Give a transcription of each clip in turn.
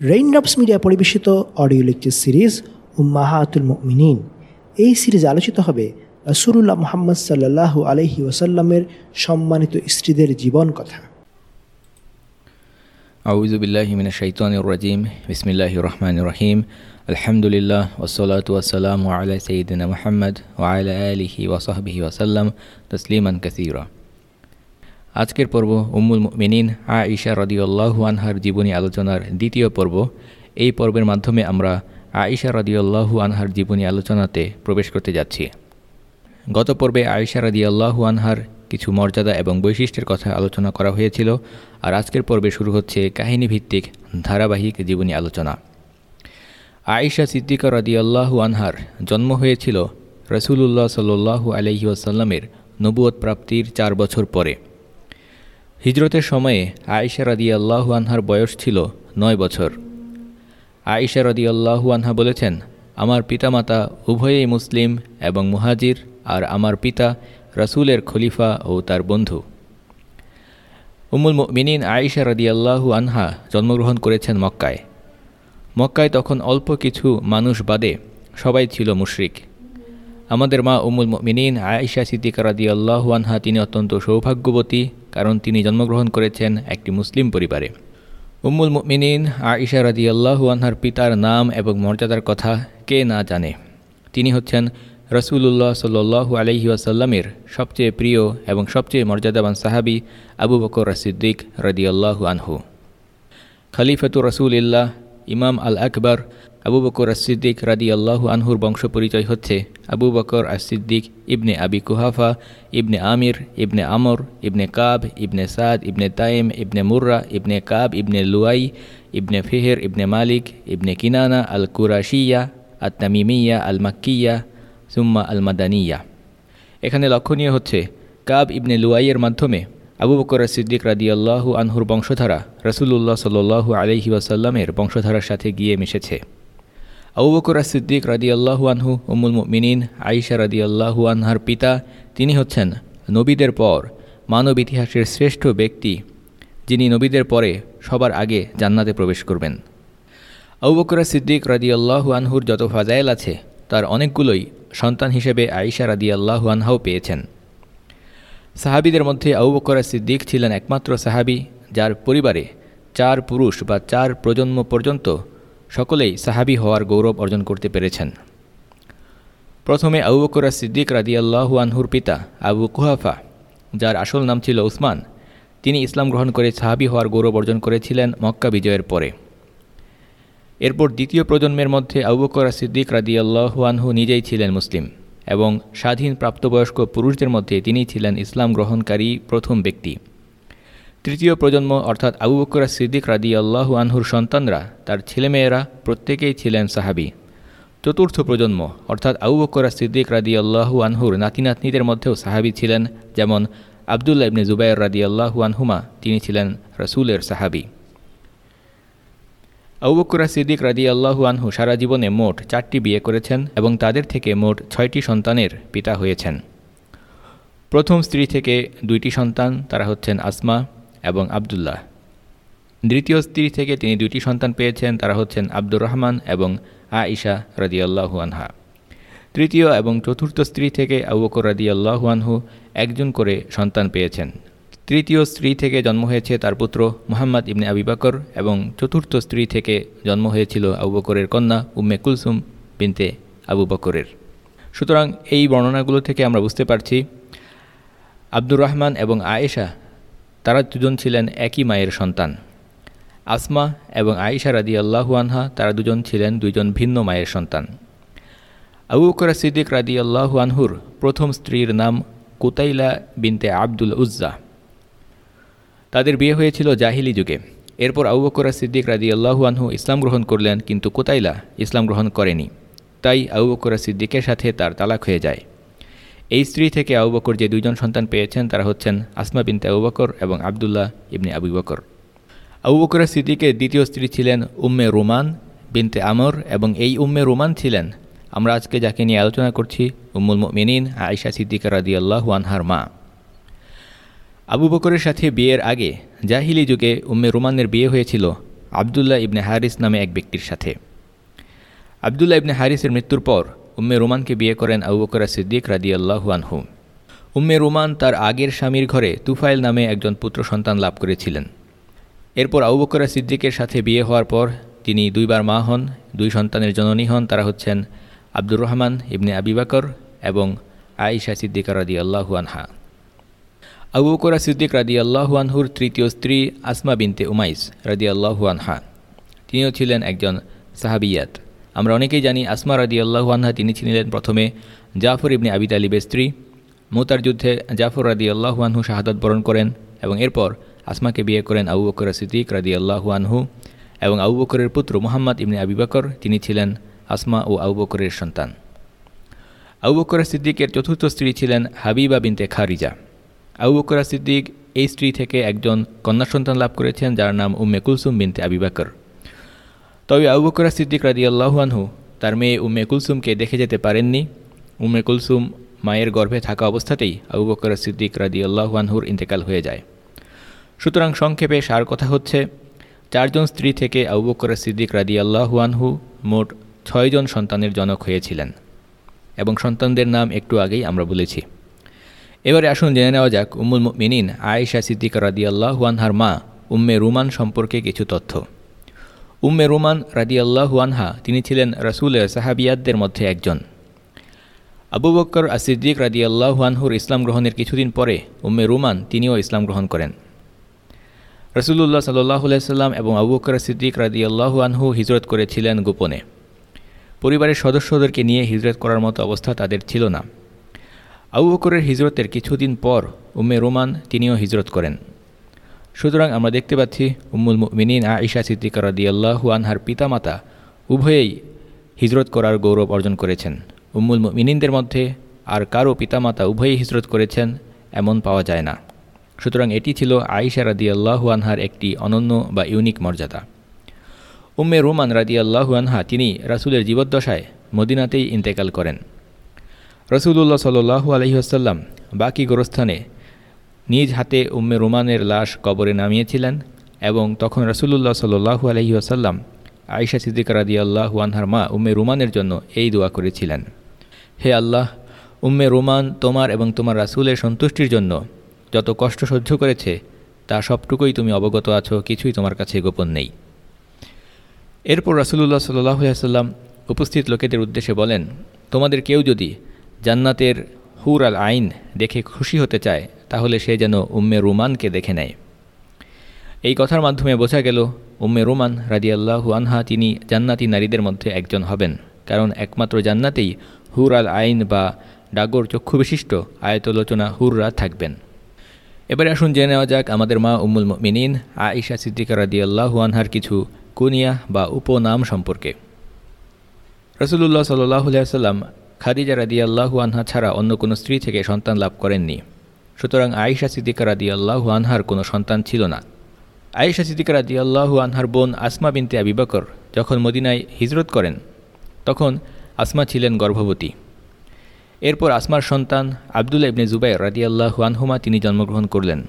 Raindrops media পরিবেশিত audio lecture series উম্মাহাতুল মিনীন এই সিরিজ আলোচিত হবে রাসুরুল্লাহ মোহাম্মদ সাল্লাহ আলহি ওসাল্লামের সম্মানিত স্ত্রীদের জীবন কথা। আউজুবিল্লাহ মিনা শৈতানুর রাজিম। বিসমিল্লাহ রহমান রহিম। আলহামদুলিল্লাহ ওসলাত ওয়াসালাম আলা সঈদিনা মোহাম্মদ ওয়ালা আলিহি ওয়াসাহবিহি ওয়াসাল্লাম। তসলিমান কাসিরা। আজকের পর্ব উম্মুল মিনিন আ ইশা রদিউল্লাহু আনহার জীবনী আলোচনার দ্বিতীয় পর্ব। এই পর্বের মাধ্যমে আমরা আয়েশা রদিউল্লাহু আনহার জীবনী আলোচনাতে প্রবেশ করতে যাচ্ছি। গত পর্বে আয়েশা রদিয়াল্লাহু আনহার কিছু মর্যাদা এবং বৈশিষ্ট্যের কথা আলোচনা করা হয়েছিল আর আজকের পর্বে শুরু হচ্ছে কাহিনীভিত্তিক ধারাবাহিক জীবনী আলোচনা। আয়েশা সিদ্দিকা রদিয়াল্লাহু আনহার জন্ম হয়েছিল রসুলুল্লাহ সাল্লু আলহি আসাল্লামের নবুয়ত প্রাপ্তির চার বছর পরে। হিজরতের সময়ে আয়েশা রাদি আনহার বয়স ছিল নয় বছর। আয়েশা রাদি আনহা বলেছেন, আমার পিতামাতা উভয়েই মুসলিম এবং মুহাজির, আর আমার পিতা রাসুলের খলিফা ও তার বন্ধু। উমুল মিনিন আয়েশা রাদি আল্লাহু আনহা জন্মগ্রহণ করেছেন মক্কায়। মক্কায় তখন অল্প কিছু মানুষ বাদে সবাই ছিল মুশরিক। আমাদের মা উমুল মিনিন আয়েশা সিদ্দিকা রাদি তিনি অত্যন্ত সৌভাগ্যবতী, কারণ তিনি জন্মগ্রহণ করেছেন একটি মুসলিম পরিবারে। উম্মুল মিনিন আয়েশা রাদি আল্লাহু আনহার পিতার নাম এবং মর্যাদার কথা কে না জানে। তিনি হচ্ছেন রসুল্লাহ সাল্লু আলহি আসাল্লামের সবচেয়ে প্রিয় এবং সবচেয়ে মর্যাদাবান সাহাবি আবু বকর সিদ্দিক রদি আনহু। খলিফতুর রসুলিল্লাহ ইমাম আল আকবর আবু বকর আসিদ্দিক রাদি আল্লাহু আনহুর বংশ পরিচয় হচ্ছে আবু বকর আসিদ্দিক ইবনে আবি কুহাফা, ইবনে আমির, ইবনে আমর, ইবনে কাব, ইবনে সাদ, ইবনে তাইম, ইবনে মুর্রা, ইবনে কাব, ইবনে লুয়াই, ইবনে ফেহের, ইবনে মালিক, ইবনে কিনানা আল কুরাশিয়া আত্তামিমিয়া আল মাক্কিয়া সুম্মা আল মাদানিয়া এখানে লক্ষণীয় হচ্ছে কাব ইবনে লুয়াইয়ের মাধ্যমে আবু বকর সিদ্দিক রাদি আল্লাহু আনহুর বংশধারা রসুল্লাহ সাল্লু আলহি ওয়াসাল্লামের বংশধারার সাথে গিয়ে মিশেছে। আবু বকর সিদ্দিক রাদি আল্লাহু আনহু উমুল মিনিন আইসা রাদি আল্লাহু আনহার পিতা, তিনি হচ্ছেন নবীদের পর মানব ইতিহাসের শ্রেষ্ঠ ব্যক্তি, যিনি নবীদের পরে সবার আগে জান্নাতে প্রবেশ করবেন। আবু বকর সিদ্দিক রাদি আল্লাহু আনহুর যত ফাজাইল আছে, তার অনেকগুলোই সন্তান হিসেবে আইসা রাদি আল্লাহু আনহাও পেয়েছেন। সাহাবিদের মধ্যে আবু বকর সিদ্দিক ছিলেন একমাত্র সাহাবি, যার পরিবারে চার পুরুষ বা চার প্রজন্ম পর্যন্ত সকলেই সাহাবি হওয়ার গৌরব অর্জন করতে পেরেছেন। প্রথমে আবু বকরা সিদ্দিক রাদিয়াল্লাহু আনহুর পিতা আবু কুহাফা, যার আসল নাম ছিল উসমান, তিনি ইসলাম গ্রহণ করে সাহাবি হওয়ার গৌরব অর্জন করেছিলেন মক্কা বিজয়ের পরে। এরপর দ্বিতীয় প্রজন্মের মধ্যে আবু বকরা সিদ্দিক রাদিয়াল্লাহু আনহু নিজেই ছিলেন মুসলিম এবং স্বাধীন প্রাপ্তবয়স্ক পুরুষদের মধ্যে তিনি ছিলেন ইসলাম গ্রহণকারী প্রথম ব্যক্তি। তৃতীয় প্রজন্ম, অর্থাৎ আবু বকরা সিদ্দিক রাদি আল্লাহু আনহুর সন্তানরা, তার ছেলেমেয়েরা প্রত্যেকেই ছিলেন সাহাবি। চতুর্থ প্রজন্ম, অর্থাৎ আবু বকরা সিদ্দিক রাদি আল্লাহু আনহুর নাতি নাতনিদের মধ্যেও সাহাবি ছিলেন, যেমন আবদুল্লা ইবনে জুবাইর রাদি আল্লাহু আনহুমা, তিনি ছিলেন রসুলের সাহাবি। আবু বকরা সিদ্দিক রাদি আল্লাহু আনহু সারা জীবনে মোট চারটি বিয়ে করেছেন এবং তাদের থেকে মোট ছয়টি সন্তানের পিতা হয়েছেন। প্রথম স্ত্রী থেকে দুইটি সন্তান, তারা হচ্ছেন আসমা এবং আবদুল্লাহ। দ্বিতীয় স্ত্রী থেকে তিনি দুটি সন্তান পেয়েছেন, তারা হচ্ছেন আব্দুর রহমান এবং আইশা রদিয়াল্লাহু আনহা। তৃতীয় এবং চতুর্থ স্ত্রী থেকে আবুকর রদিয়াল্লাহু একজন করে সন্তান পেয়েছেন। তৃতীয় স্ত্রী থেকে জন্ম হয়েছে তার পুত্র মোহাম্মদ ইবনে আবিবাকর এবং চতুর্থ স্ত্রী থেকে জন্ম হয়েছিল আবু বকরের কন্যা উম্মে কুলসুম বিনতে আবু বকরের। সুতরাং এই বর্ণনাগুলো থেকে আমরা বুঝতে পারছি, আব্দুর রহমান এবং আয়েশা তারা দুজন ছিলেন একই মায়ের সন্তান। আসমা এবং আয়েশা রাদি আল্লাহু আনহা, তারা দুজন ছিলেন দুইজন ভিন্ন মায়ের সন্তান। আবু সিদ্দিক রাদি আল্লাহু আনহুর প্রথম স্ত্রীর নাম কুতাইলা বিনতে আব্দুল উজ্জা। তাদের বিয়ে হয়েছিল জাহিলি যুগে। এরপর আবু সিদ্দিক রাদি আল্লাহু আনহু ইসলাম গ্রহণ করলেন, কিন্তু কোতাইলা ইসলাম গ্রহণ করেনি। তাই আবু বকর সিদ্দিকের সাথে তার তালাক হয়ে যায়। এই স্ত্রী থেকে আবু বকর যে দুইজন সন্তান পেয়েছেন, তারা হচ্ছেন আসমা বিনতে আবু বকর এবং আবদুল্লাহ ইবনে আবু বকর। আবু বকর সিদ্দিকের দ্বিতীয় স্ত্রী ছিলেন উম্মে রোমান বিনতে আমর এবং এই উম্মে রোমান ছিলেন। আমরা আজকে যাকে নিয়ে আলোচনা করছি, উম্মুল মিনিন আয়সা সিদ্দিকা রাদি আল্লাহ আনহার মা। আবু বকরের সাথে বিয়ের আগে জাহিলি যুগে উম্মে রোমানের বিয়ে হয়েছিল আবদুল্লাহ ইবনে হারিস নামে এক ব্যক্তির সাথে। আবদুল্লাহ ইবনে হারিসের মৃত্যুর পর উম্মে রুমানকে বিয়ে করেন আবু বকরা সিদ্দিক রাদি আল্লাহু আনহু। উম্মে রুমান তার আগের স্বামীর ঘরে তুফাইল নামে একজন পুত্র সন্তান লাভ করেছিলেন। এরপর আবু বকরা সিদ্দিকের সাথে বিয়ে হওয়ার পর তিনি দুইবার মা হন, দুই সন্তানের জননী হন, তারা হচ্ছেন আব্দুর রহমান ইবনে আবিবাকর এবং আয়েশা সিদ্দিকা রাদি আল্লাহু আনহা। আবু বকরা সিদ্দিক রাদি আল্লাহু আনহুর তৃতীয় স্ত্রী আসমা বিনতে উমাইস রাদি আল্লাহু আনহা। তিনিও ছিলেন একজন সাহাবিয়াত। আমরা অনেকেই জানি আসমা রাদি আল্লাহু আনহা তিনি ছিলেন প্রথমে জাফর ইবনে আবি তালিবের স্ত্রী। মোতার যুদ্ধে জাফর রাদি আল্লাহু আনহু শাহাদত বরণ করেন এবং এরপর আসমাকে বিয়ে করেন আবু বকর সিদ্দিক রাদি আল্লাহু আনহু এবং আবু বকরের পুত্র মুহাম্মদ ইবনে আবি বকর, তিনি ছিলেন আসমা ও আবু বকরের সন্তান। আবু বকর সিদ্দিকের চতুর্থ স্ত্রী ছিলেন হাবিবা বিনতে খারিজা। আবু বকর সিদ্দিক এই স্ত্রী থেকে একজন কন্যা সন্তান লাভ করেছেন, যার নাম উম্মে কুলসুম বিনতে আবি বকর। তবে আবু বকর সিদ্দিক রাদি আল্লাহুয়ানহু তার মেয়ে উম্মে কুলসুমকে দেখে যেতে পারেননি। উম্মে কুলসুম মায়ের গর্ভে থাকা অবস্থাতেই আবু বকর সিদ্দিক রাদি আল্লাহুয়ানহুর ইন্তেকাল হয়ে যায়। সুতরাং সংক্ষেপে সার কথা হচ্ছে, চারজন স্ত্রী থেকে আবু বকর সিদ্দিক রাদি আল্লাহুয়ানহু মোট ছয়জন সন্তানের জনক হয়েছিলেন এবং সন্তানদের নাম একটু আগেই আমরা বলেছি। এবারে আসুন জেনে নেওয়া যাক উম্মুল মিনিন আয়েশা সিদ্দিক রাদি আল্লাহুয়ানহার মা উম্মে রুমান সম্পর্কে কিছু তথ্য। উম্মে রুমান রাদি আল্লাহুয়ানহা তিনি ছিলেন রসুলের সাহাবিয়াতদের মধ্যে একজন। আবু বক্কর আসিদ্দিক রাদি আল্লাহুয়ানহুর ইসলাম গ্রহণের কিছুদিন পরে উম্মে রুমান তিনিও ইসলাম গ্রহণ করেন। রসুল্লাহ সাল্লাহ সাল্লাম এবং আবু বকর সিদ্দিক রাদি আল্লাহু আনহু হিজরত করেছিলেন গোপনে। পরিবারের সদস্যদেরকে নিয়ে হিজরত করার মতো অবস্থা তাদের ছিল না। আবু বকরের হিজরতের কিছুদিন পর উম্মে রোমান তিনিও হিজরত করেন। সুতরাং আমরা দেখতে পাচ্ছি উম্মুল মিনিন আইসা সিদ্দিকা রাদি আল্লাহু আনহার পিতামাতা উভয়েই হিজরত করার গৌরব অর্জন করেছেন। উম্মুল মিনিনদের মধ্যে আর কারও পিতামাতা উভয়েই হিজরত করেছেন এমন পাওয়া যায় না। সুতরাং এটি ছিল আইসা রাদি আল্লাহু আনহার একটি অনন্য বা ইউনিক মর্যাদা। উম্মে রোমান রাদি আল্লাহু আনহা তিনি রাসুলের জীবদ্দশায় মদিনাতেই ইন্তেকাল করেন। রসুল্লাহ সাল্লু আলহিহাসাল্লাম বাকি গোরস্থানে নিজ হাতে উম্মে রোমানের লাশ কবরে নামিয়েছিলেন এবং তখন রসুল্লাহ সাল্লু আলহিহাসাল্লাম আয়সা সিদ্দিক রাদি আল্লাহু আনহার মা উম্মে রোমানের জন্য এই দোয়া করেছিলেন। হে আল্লাহ, উম্মে রোমান তোমার এবং তোমার রাসুলের সন্তুষ্টির জন্য যত কষ্ট সহ্য করেছে, তা সবটুকুই তুমি অবগত আছো, কিছুই তোমার কাছে গোপন নেই। এরপর রাসুলুল্লাহ সাল্লাম উপস্থিত লোকেদের উদ্দেশ্যে বলেন, তোমাদের কেউ যদি জান্নাতের হুর আল আইন দেখে খুশি হতে চায় তাহলে সে যেন উম্মে রুমানকে দেখে নেয়। এই কথার মাধ্যমে বোঝা গেল, উম্মে রুমান রাজিয়াল্লাহু আনহা তিনি জান্নাতি নারীদের মধ্যে একজন হবেন। কারণ একমাত্র জান্নাতেই হুর আল আইন বা ডাগর চক্ষু বিশিষ্ট আয়তলোচনা হুররা থাকবেন। এবারে আসুন জেনে নেওয়া যাক আমাদের মা উম্মুল মিনিন আইসা সিদ্দিকা রাদি আল্লাহু আনহার কিছু কুনিয়া বা উপনাম সম্পর্কে। রসুল্লাহ সাল্লাম খাদিজা রাদি আল্লাহু আনহা ছাড়া অন্য কোনো স্ত্রী থেকে সন্তান লাভ করেননি। সুতরাং আয়েশা সিদ্দিকা রাদি আল্লাহু আনহার কোনো সন্তান ছিল না। আয়েশা সিদ্দিকা রাদি আল্লাহু আনহার বোন আসমা বিনতে আবিবকর যখন মদিনায় হিজরত করেন, তখন আসমা ছিলেন গর্ভবতী। এরপর আসমার সন্তান আবদুল্লা ইবনে জুবাইর রাদি আল্লাহু আনহুমা তিনি জন্মগ্রহণ করলেন।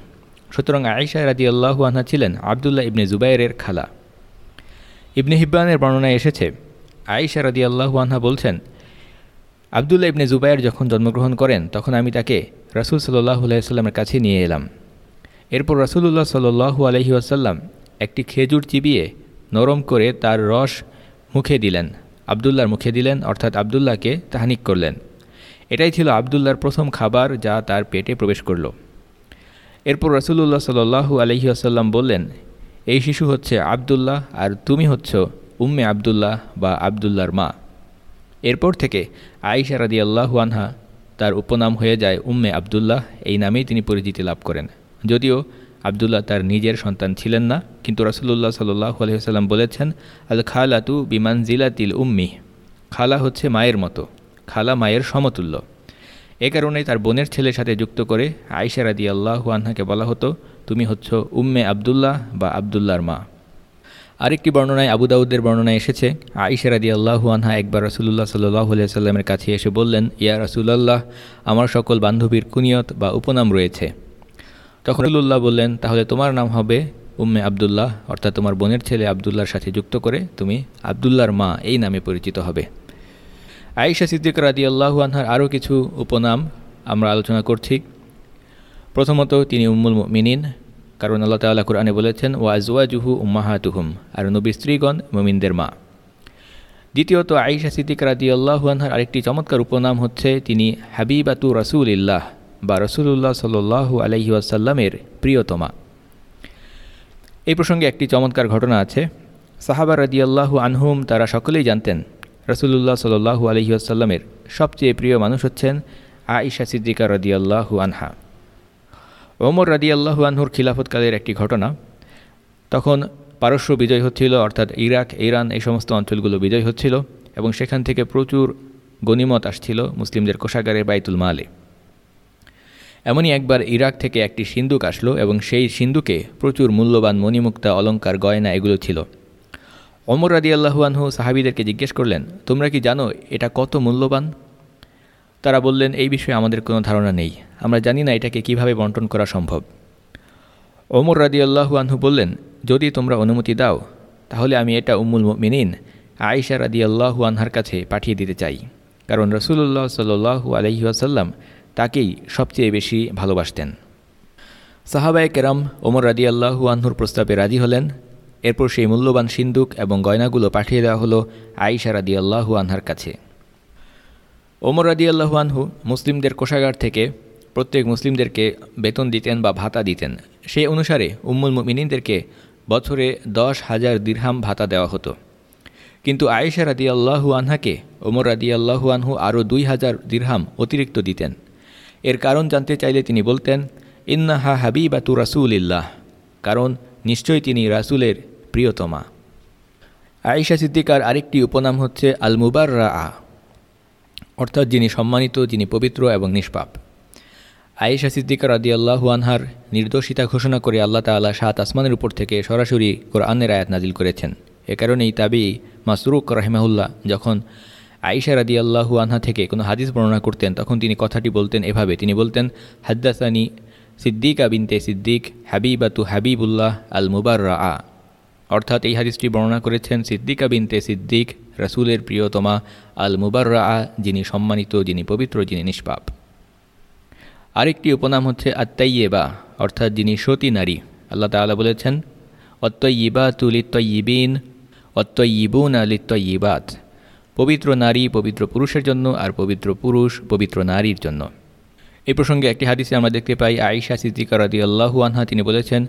সুতরাং আয়েশা রাদি আল্লাহু আনহা ছিলেন আবদুল্লাহ ইবনে জুবাইরের খালা। ইবনে হিব্বানের বর্ণনায় এসেছে, আয়েশা রাদি আল্লাহু আনহা বলছেন আবদুল্লাহ ইবনে জুবাইর যখন জন্মগ্রহণ করেন, তখন আমি তাকে রাসুল সাল্লাহ আলাইস্লামের কাছে নিয়ে এলাম। এরপর রাসুলুল্লাহ সাল্লু আলহি আসাল্লাম একটি খেজুর চিবিয়ে নরম করে তার রস মুখে দিলেন আবদুল্লার মুখে দিলেন, অর্থাৎ আবদুল্লাহকে তাহানিক করলেন। এটাই ছিল আবদুল্লার প্রথম খাবার যা তার পেটে প্রবেশ করল। এরপর রসুল্লাহ সাল্লু আলহি আসাল্লাম বললেন, এই শিশু হচ্ছে আবদুল্লাহ আর তুমি হচ্ছ উম্মে আবদুল্লাহ বা আবদুল্লার মা। এরপর থেকে আইসা রাদি আল্লাহু আনহা তার উপনাম হয়ে যায় উম্মে আবদুল্লাহ। এই নামেই তিনি পরিচিতি লাভ করেন। যদিও আবদুল্লাহ তার নিজের সন্তান ছিলেন না, কিন্তু রাসুল্লাহ সাল্লাহ আলহিহাল্লাম বলেছেন আল খালাতু বিমান জিলাতিল উম্মি খালা হচ্ছে মায়ের মতো, খালা মায়ের সমতুল্য। এ কারণে তার বোনের ছেলের সাথে যুক্ত করে আয়সা রাদি আল্লাহু আনহাকে বলা হতো, তুমি হচ্ছ উম্মে আবদুল্লাহ বা আবদুল্লার মা। আরেকটি বর্ণনায় আবু দাউদের বর্ণনায় এসেছে আইসা রাদি আল্লাহু আনহা একবার রসুল্লাহ সাল্লাহ সাল্লামের কাছে এসে বললেন, ইয়া রসুল্লাহ আমার সকল বান্ধবীর কুনিয়ত বা উপনাম রয়েছে। তখন রসুল্লাহ বললেন, তাহলে তোমার নাম হবে উম্মে আবদুল্লাহ, অর্থাৎ তোমার বোনের ছেলে আবদুল্লার সাথে যুক্ত করে তুমি আবদুল্লার মা এই নামে পরিচিত হবে। আয়েশা সিদ্দিক রাদি আল্লাহু আনহার আরও কিছু উপনাম আমরা আলোচনা করছি। প্রথমত তিনি উম্মুল মিনিন কারণ আল্লাহ তাল্লাহ কুরআনে বলেছেন ওয়াজুহু উম্মাহাতুহুম আর নবী স্ত্রীগণ মুমিনদের মা। দ্বিতীয়ত আইসা সিদ্দিক রাদি আল্লাহুয়ানহার আরেকটি চমৎকার উপনাম হচ্ছে, তিনি হাবিবাতু রসুল ইল্লাহ বা রসুল্লাহ সাল্লু আলহি আসাল্লামের প্রিয়তমা। এই প্রসঙ্গে একটি চমৎকার ঘটনা আছে। সাহাবা রাদি আল্লাহু আনহুম তারা সকলেই জানতেন রসুল্লাহ সাল্লু আলহি আসাল্লামের সবচেয়ে প্রিয় মানুষ হচ্ছেন আইসা সিদ্দিকা রদি আল্লাহু আনহা। ওমর রাদি আল্লাহু আনহুর খিলাফতকালের একটি ঘটনা। তখন পারস্য বিজয় হচ্ছিল, অর্থাৎ ইরাক, ইরান, এই সমস্ত অঞ্চলগুলো বিজয় হচ্ছিল এবং সেখান থেকে প্রচুর গনিমত আসছিল মুসলিমদের কোষাগারে বাইতুল মালে। এমনই একবার ইরাক থেকে একটি সিন্দুক আসলো এবং সেই সিন্দুকে প্রচুর মূল্যবান মণিমুক্তা, অলঙ্কার, গয়না এগুলো ছিল। অমর রাদি আল্লাহুয়ানহু সাহাবিদেরকে জিজ্ঞেস করলেন, তোমরা কি জানো এটা কত মূল্যবান? তারা বললেন, এই বিষয়ে আমাদের কোনো ধারণা নেই। আমরা জানি না এটাকে কীভাবে বন্টন করা সম্ভব। ওমর রাদি আল্লাহু আনহু বললেন, যদি তোমরা অনুমতি দাও, তাহলে আমি এটা উম্মুল মিনিন আয়েশা রাদি আল্লাহু আনহার কাছে পাঠিয়ে দিতে চাই। কারণ রসুল্লাহ সাল্লু আলহি আসাল্লাম তাকেই সবচেয়ে বেশি ভালোবাসতেন। সাহাবায় কেরাম ওমর রাদি আল্লাহু আনহুর প্রস্তাবে রাজি হলেন। এরপর সেই মূল্যবান সিন্দুক এবং গয়নাগুলো পাঠিয়ে দেওয়া হলো আয়েশা রাদি আল্লাহু আনহার কাছে। ওমর আনহু মুসলিমদের কোষাগার থেকে প্রত্যেক মুসলিমদেরকে বেতন দিতেন বা ভাতা দিতেন। সেই অনুসারে উম্মুল মিনীদেরকে বছরে দশ হাজার দীর্হাম ভাতা দেওয়া হতো। কিন্তু আয়েশা রাদি আল্লাহু আনহাকে ওমর রাদি আল্লাহু আনহু আরও দুই হাজার দীর্হাম অতিরিক্ত দিতেন। এর কারণ জানতে চাইলে তিনি বলতেন, ইন্নাহা হাবিবাতু ইল্লাহ কারণ নিশ্চয়ই তিনি রাসুলের প্রিয়তমা। আয়েশা সিদ্দিকার আরেকটি উপনাম হচ্ছে আল মুবার রা অর্থাৎ যিনি সম্মানিত, যিনি পবিত্র এবং নিষ্পাপ। আয়েশা সিদ্দিকা রাদি আল্লাহু আনহার নির্দোষিতা ঘোষণা করে আল্লাহ তাল্লাহ সাত আসমানের উপর থেকে সরাসরি কোরআনের আয়াত নাজিল করেছেন। এ কারণেই তাবি মাসরুক রাহেমাহুল্লাহ যখন আয়েশা রাদি আল্লাহু আনহা থেকে কোনো হাদিস বর্ণনা করতেন, তখন তিনি কথাটি বলতেন এভাবে। তিনি বলতেন, হাদ্দাসানি সিদ্দিকা বিনতে সিদ্দিক হাবিবাতু হাবিবুল্লাহ আল মুবার রা অর্থাৎ এই হাদিসটি বর্ণনা করেছেন সিদ্দিকা বিনতে সিদ্দিক, রাসুলের প্রিয়তমা আল মুবার রা যিনি সম্মানিত, যিনি পবিত্র, যিনি নিষ্পাপ। আরেকটি উপনাম হচ্ছে আত্মাইয়েবা অর্থাৎ যিনি সতী নারী। আল্লাহ তালা বলেছেন অত্যইবা তুলিত্তইবিন অত্যইবুন আলিত্তইবাত পবিত্র নারী পবিত্র পুরুষের জন্য আর পবিত্র পুরুষ পবিত্র নারীর জন্য। এই প্রসঙ্গে একটি হাদিসে আমরা দেখতে পাই, আয়েশা সিদ্দিকা রাদি আল্লাহু আনহা, তিনি বলেছেন,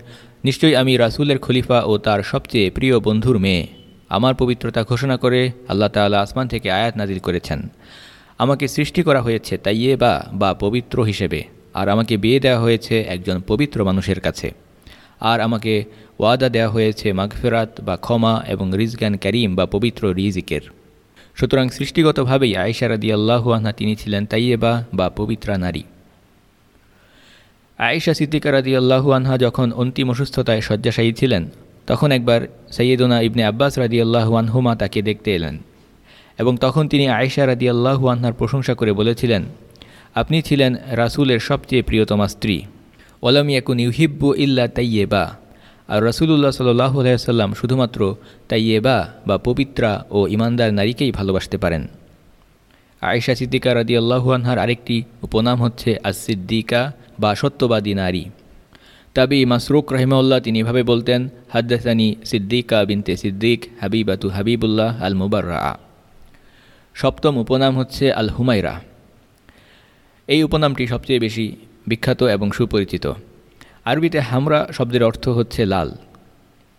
নিশ্চয়ই আমি রাসুলের খলিফা ও তার সবচেয়ে প্রিয় বন্ধুর মেয়ে। আমার পবিত্রতা ঘোষণা করে আল্লাহ তালা আসমান থেকে আয়াত নাজিল করেছেন। আমাকে সৃষ্টি করা হয়েছে তাইয়ে বা বা পবিত্র হিসেবে, আর আমাকে বিয়ে দেওয়া হয়েছে একজন পবিত্র মানুষের কাছে। আর আমাকে ওয়াদা দেওয়া হয়েছে মাগফেরাত বা ক্ষমা এবং রিজগান ক্যারিম বা পবিত্র রিজিকের। সুতরাং সৃষ্টিগতভাবেই আয়েশা রাদি আল্লাহু আনহা তিনি ছিলেন তাইয়েবা বা পবিত্রা নারী। আয়েশা সিদ্দিকা রাদি আল্লাহু আনহা যখন অন্তিম অসুস্থতায় শয্যাশায়ী ছিলেন, তখন একবার সৈয়দনা ইবনে আব্বাস রাদি আল্লাহু আনহুমা তাকে দেখতে এলেন এবং তখন তিনি আয়েশা রাদি আল্লাহু আনহার প্রশংসা করে বলেছিলেন, আপনি ছিলেন রাসুলের সবচেয়ে প্রিয়তমা স্ত্রী। ওলাম ইয়াকুন ইউহিব্বু ইল্লা তাইয়েবা আর রাসুলুল্লাহ সাল্লাহ আলাইসাল্লাম শুধুমাত্র তাইয়েবা বা পবিত্রা ও ইমানদার নারীকেই ভালোবাসতে পারেন। আয়েশা সিদ্দিকা রাদি আল্লাহুয়ানহার আরেকটি উপনাম হচ্ছে আসিদ্দিকা বা সত্যবাদী নারী। তাবি মাসরুক রহিমাউল্লাহ তিনি এভাবে বলতেন, হাদ্দাসানি সিদ্দিকা বিনতে সিদ্দিক, হাবিবাতু হাবিবুল্লাহ আল মুবাররা সপ্তম উপনাম হচ্ছে আল হুমাইরা এই উপনামটি সবচেয়ে বেশি বিখ্যাত এবং সুপরিচিত। আরবিতে হামরা শব্দের অর্থ হচ্ছে লাল।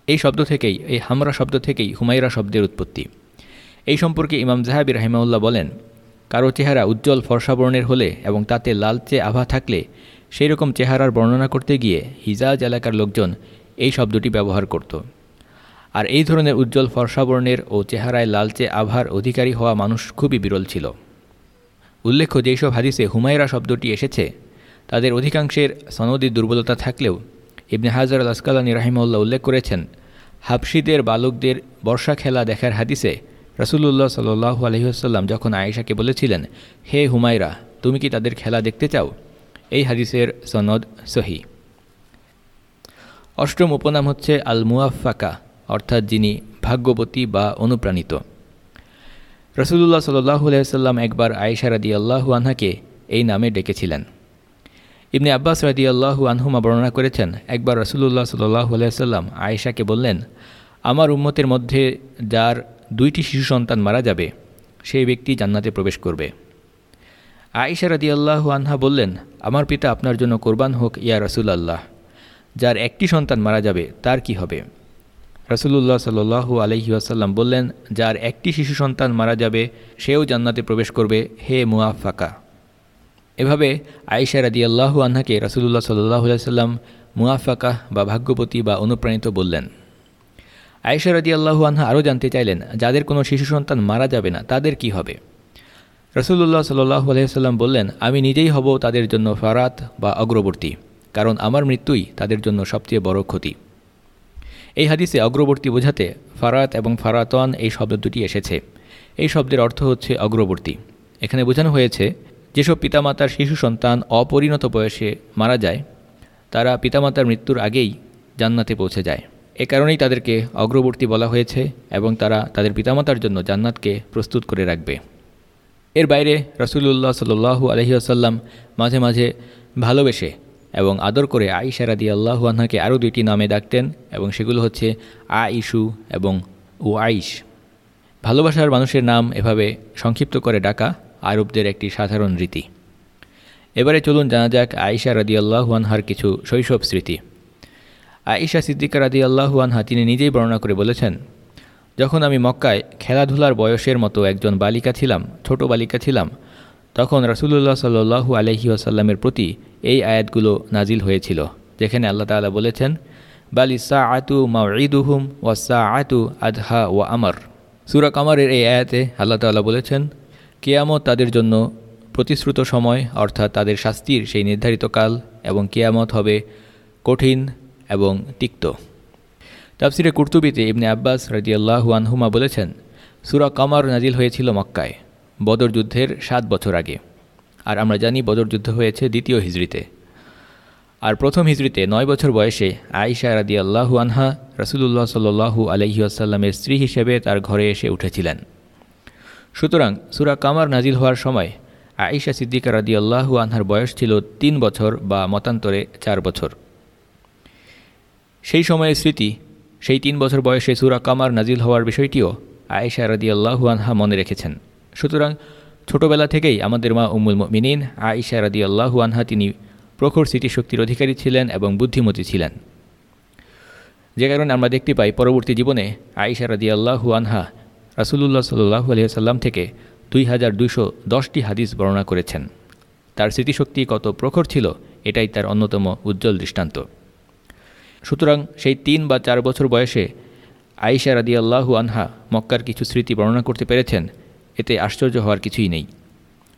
এই শব্দ থেকেই, এই হামরা শব্দ থেকেই হুমাইরা শব্দের উৎপত্তি। এই সম্পর্কে ইমাম জাহাবি রাহিমাউল্লাহ বলেন কারও চেহারা উজ্জ্বল ফর্ষাবর্ণের হলে এবং তাতে লালচে আভা থাকলে সেই রকম চেহারার বর্ণনা করতে গিয়ে হিজাজ এলাকার লোকজন এই শব্দটি ব্যবহার করত। আর এই ধরনের উজ্জ্বল ফর্ষাবর্ণের ও চেহারায় লালচে আভার অধিকারী হওয়া মানুষ খুবই বিরল ছিল। উল্লেখ্য যেসব হাদিসে হুমায়রা শব্দটি এসেছে, তাদের অধিকাংশের সনদি দুর্বলতা থাকলেও ইবনে হাজার আল আসকালানী রাহিমউল্লাহ উল্লেখ করেছেন হাফসিদের বালকদের বর্ষা খেলা দেখার হাদিসে রসুল্লাহ সাল্লু আলহিহাস্লাম যখন আয়েশাকে বলেছিলেন, হে হুমায়রা, তুমি কি তাদের খেলা দেখতে চাও? এই হাদিসের সনদ সহি। অষ্টম উপনাম হচ্ছে আল মুয়াফাকা অর্থাৎ যিনি ভাগ্যবতী বা অনুপ্রাণিত। রসুল্লাহ সাল্লাহ সাল্লাম একবার আয়েশা রাদি আল্লাহু আনহাকে এই নামে ডেকেছিলেন। ইবনে আব্বাস রাদি আল্লাহু আনহুমা বর্ণনা করেছেন, একবার রসুল্লাহ সাল্লাহ সাল্লাম আয়েশাকে বললেন, আমার উম্মতের মধ্যে যার দুইটি শিশু সন্তান মারা যাবে, সেই ব্যক্তি জান্নাতে প্রবেশ করবে। আয়েশা রাদি আল্লাহু আনহা বললেন, আমার পিতা আপনার জন্য কোরবান হোক ইয়া আল্লাহ যার একটি সন্তান মারা যাবে, তার কি হবে? রসুল্লাহ সাল্লু আলহি আসাল্লাম বললেন, যার একটি শিশু সন্তান মারা যাবে, সেও জান্নাতে প্রবেশ করবে, হে মুআফাকা এভাবে আয়েশা রাদি আল্লাহু আনহাকে রসুল্লাহ সাল্লাহ সাল্লাম মুআফাকা বা ভাগ্যপতি বা অনুপ্রাণিত বললেন। আয়েশা রাদি আল্লাহু আনহা আরও জানতে চাইলেন, যাদের কোনো শিশু সন্তান মারা যাবে না, তাদের কি হবে? রসুল্লাহ সাল্লাহ আলহিহাল্লাম বললেন, আমি নিজেই হব তাদের জন্য ফারাত বা অগ্রবর্তী, কারণ আমার মৃত্যুই তাদের জন্য সবচেয়ে বড় ক্ষতি। এই হাদিসে অগ্রবর্তী বোঝাতে ফারাত এবং ফারাতন এই শব্দ দুটি এসেছে। এই শব্দের অর্থ হচ্ছে অগ্রবর্তী। এখানে বোঝানো হয়েছে, যেসব পিতামাতার শিশু সন্তান অপরিণত বয়সে মারা যায়, তারা পিতামাতার মৃত্যুর আগেই জান্নাতে পৌঁছে যায়। এ কারণেই তাদেরকে অগ্রবর্তী বলা হয়েছে এবং তারা তাদের পিতামাতার জন্য জান্নাতকে প্রস্তুত করে রাখবে। এর বাইরে রসুল্লাহ সাল্লু আলহিউসাল্লাম মাঝে মাঝে ভালোবেসে এবং আদর করে আইসা রাদি আল্লাহু আনহাকে আরও দুইটি নামে ডাকতেন এবং সেগুলো হচ্ছে আ ইস্যু এবং ও আইস ভালোবাসার মানুষের নাম এভাবে সংক্ষিপ্ত করে ডাকা আরবদের একটি সাধারণ রীতি। এবারে চলুন জানা যাক আয়েশা রাদি আল্লাহু আনহার কিছু শৈশব স্মৃতি। আয়েশা সিদ্দিকা রাদি আল্লাহু আনহা তিনি নিজেই বর্ণনা করে বলেছেন, যখন আমি মক্কায় খেলাধুলার বয়সের মতো একজন বালিকা ছিলাম, ছোট বালিকা ছিলাম, তখন রাসুলুল্লাহ সাল্লু আলহি আসাল্লামের প্রতি এই আয়াতগুলো নাজিল হয়েছিল, যেখানে আল্লাহ তালা বলেছেন, বালি সা আতু মাঈদুহুম ওয়াসা আতু আদহা ওয়া আমর। সুরা কামারের এই আয়াতে আল্লাহ তাল্লাহ বলেছেন, কেয়ামত তাদের জন্য প্রতিশ্রুত সময়, অর্থাৎ তাদের শাস্তির সেই নির্ধারিত কাল এবং কেয়ামত হবে কঠিন এবং তিক্ত। তাফসিরে কুর্তুবিতে ইবনে আব্বাস রাজিয়াল্লাহু আনহুমা বলেছেন, সুরা কামার নাজিল হয়েছিল মক্কায়, বদর যুদ্ধের সাত বছর আগে। আর আমরা জানি বদর যুদ্ধ হয়েছে দ্বিতীয় হিজড়িতে। আর প্রথম হিজড়িতে নয় বছর বয়সে আয়েশা রাদি আল্লাহু আনহা রসুলুল্লাহ সাল্লু আলহিউসাল্লামের স্ত্রী হিসেবে তার ঘরে এসে উঠেছিলেন। সুতরাং সুরা কামার নাজিল হওয়ার সময় আয়েশা সিদ্দিকা রাদি আল্লাহু আনহার বয়স ছিল তিন বছর বা মতান্তরে চার বছর। সেই সময়ের স্মৃতি, সেই তিন বছর বয়সে সুরা কামার নাজিল হওয়ার বিষয়টিও আয়েশা রাদি আনহা মনে রেখেছেন। সুতরাং ছোটবেলা থেকেই আমাদের মা উম্মুল মিনীন আয়েশা রাদি আনহা তিনি প্রখর স্মৃতিশক্তির অধিকারী ছিলেন এবং বুদ্ধিমতী ছিলেন। যে কারণে আমরা দেখতে পাই পরবর্তী জীবনে আয়েশা রাদি আনহা রাসুলুল্লাহ সাল্লু আলহিহাল্লাম থেকে দুই হাজার দুইশো দশটি হাদিস বর্ণনা করেছেন। তার স্মৃতিশক্তি কত প্রখর ছিল, এটাই তার অন্যতম উজ্জ্বল দৃষ্টান্ত। সুতরাং সেই তিন বা চার বছর বয়সে আয়েশা রাদি আল্লাহু আনহা মক্কার কিছু স্মৃতি বর্ণনা করতে পেরেছেন। এতে আশ্চর্য হওয়ার কিছুই নেই।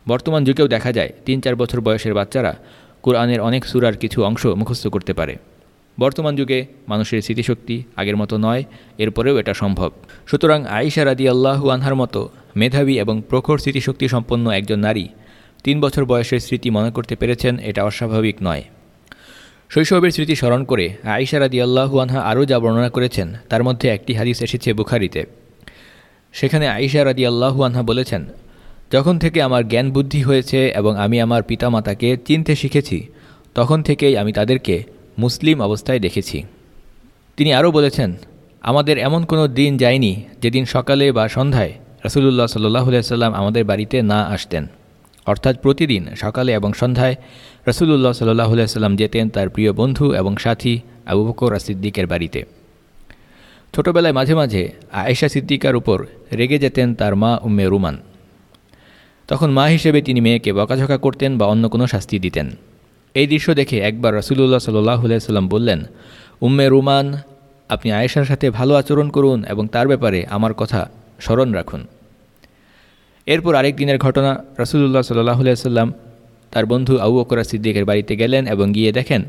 বর্তমান যুগেও দেখা যায় তিন চার বছর বয়সের বাচ্চারা কোরআনের অনেক সুরার কিছু অংশ মুখস্থ করতে পারে। বর্তমান যুগে মানুষের স্মৃতিশক্তি আগের মতো নয়, এরপরেও এটা সম্ভব। সুতরাং আয়েশা রাদি আল্লাহু আনহার মতো মেধাবী এবং প্রখর স্মৃতিশক্তি সম্পন্ন একজন নারী তিন বছর বয়সের স্মৃতি মনে করতে পেরেছেন এটা অস্বাভাবিক নয়। শৈশবের স্মৃতি স্মরণ করে আয়েশা রাদি আনহা আরও যা বর্ণনা করেছেন, তার মধ্যে একটি হাদিস এসেছে বুখারিতে। সেখানে আয়েশা রাদি আনহা বলেছেন, যখন থেকে আমার জ্ঞান বুদ্ধি হয়েছে এবং আমি আমার পিতামাতাকে চিনতে শিখেছি, তখন থেকেই আমি তাদেরকে মুসলিম অবস্থায় দেখেছি। তিনি আরও বলেছেন, আমাদের এমন কোনো দিন যায়নি যেদিন সকালে বা সন্ধ্যায় রসুল্লাহ সাল্লাহ সাল্লাম আমাদের বাড়িতে না আসতেন। অর্থাৎ প্রতিদিন সকালে এবং সন্ধ্যায় রসুল্লাহ সাল্লাহ সাল্লাম যেতেন তার প্রিয় বন্ধু এবং সাথী আবু বকর সিদ্দিকের বাড়িতে। ছোটবেলায় মাঝে মাঝে আয়েশা সিদ্দিকার উপর রেগে যেতেন তার মা উম্মে রুমান। তখন মা হিসেবে তিনি মেয়েকে বকাঝকা করতেন বা অন্য কোনো শাস্তি দিতেন। এই দৃশ্য দেখে একবার রসুল্লাহ সাল্লাহ সাল্লাম বললেন, উম্মে রুমান, আপনি আয়েশার সাথে ভালো আচরণ করুন এবং তার ব্যাপারে আমার কথা স্মরণ রাখুন। এরপর আরেক দিনের ঘটনা রসুল্লাহ সাল্লাহ সাল্লাম তার বন্ধু আবু বকরা সিদ্দিকের বাড়িতে গেলেন এবং গিয়ে দেখেন,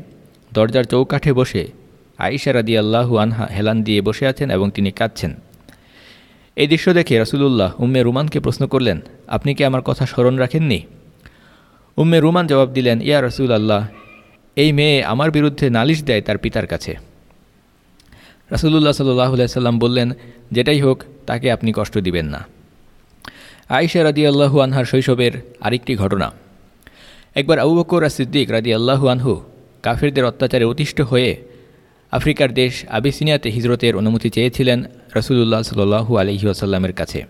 দরজার চৌকাঠে বসে আইসা রাদি আল্লাহু আনহা হেলান দিয়ে বসে আছেন এবং তিনি কাঁদছেন। এই দৃশ্য দেখে রসুলুল্লাহ উম্মে রুমানকে প্রশ্ন করলেন, আপনি কি আমার কথা স্মরণ রাখেননি? উম্মে রুমান জবাব দিলেন, ইয়া রসুল আল্লাহ এই মেয়ে আমার বিরুদ্ধে নালিশ দেয় তার পিতার কাছে। রাসুলুল্লাহ সাল্লাহ সাল্লাম বললেন, যেটাই হোক, তাকে আপনি কষ্ট দিবেন না। আয়েশা রাদি আল্লাহু আনহার শৈশবের আরেকটি ঘটনা। একবার আবু বকর সিদ্দিক রাদি আল্লাহু আনহু কাফেরদের অত্যাচারে অতিষ্ঠ হয়ে আফ্রিকার দেশ আবিসিনিয়াতে হিজরতের অনুমতি চেয়েছিলেন রসুলুল্লাহ সাল্লু আলহি আসাল্লামের কাছে।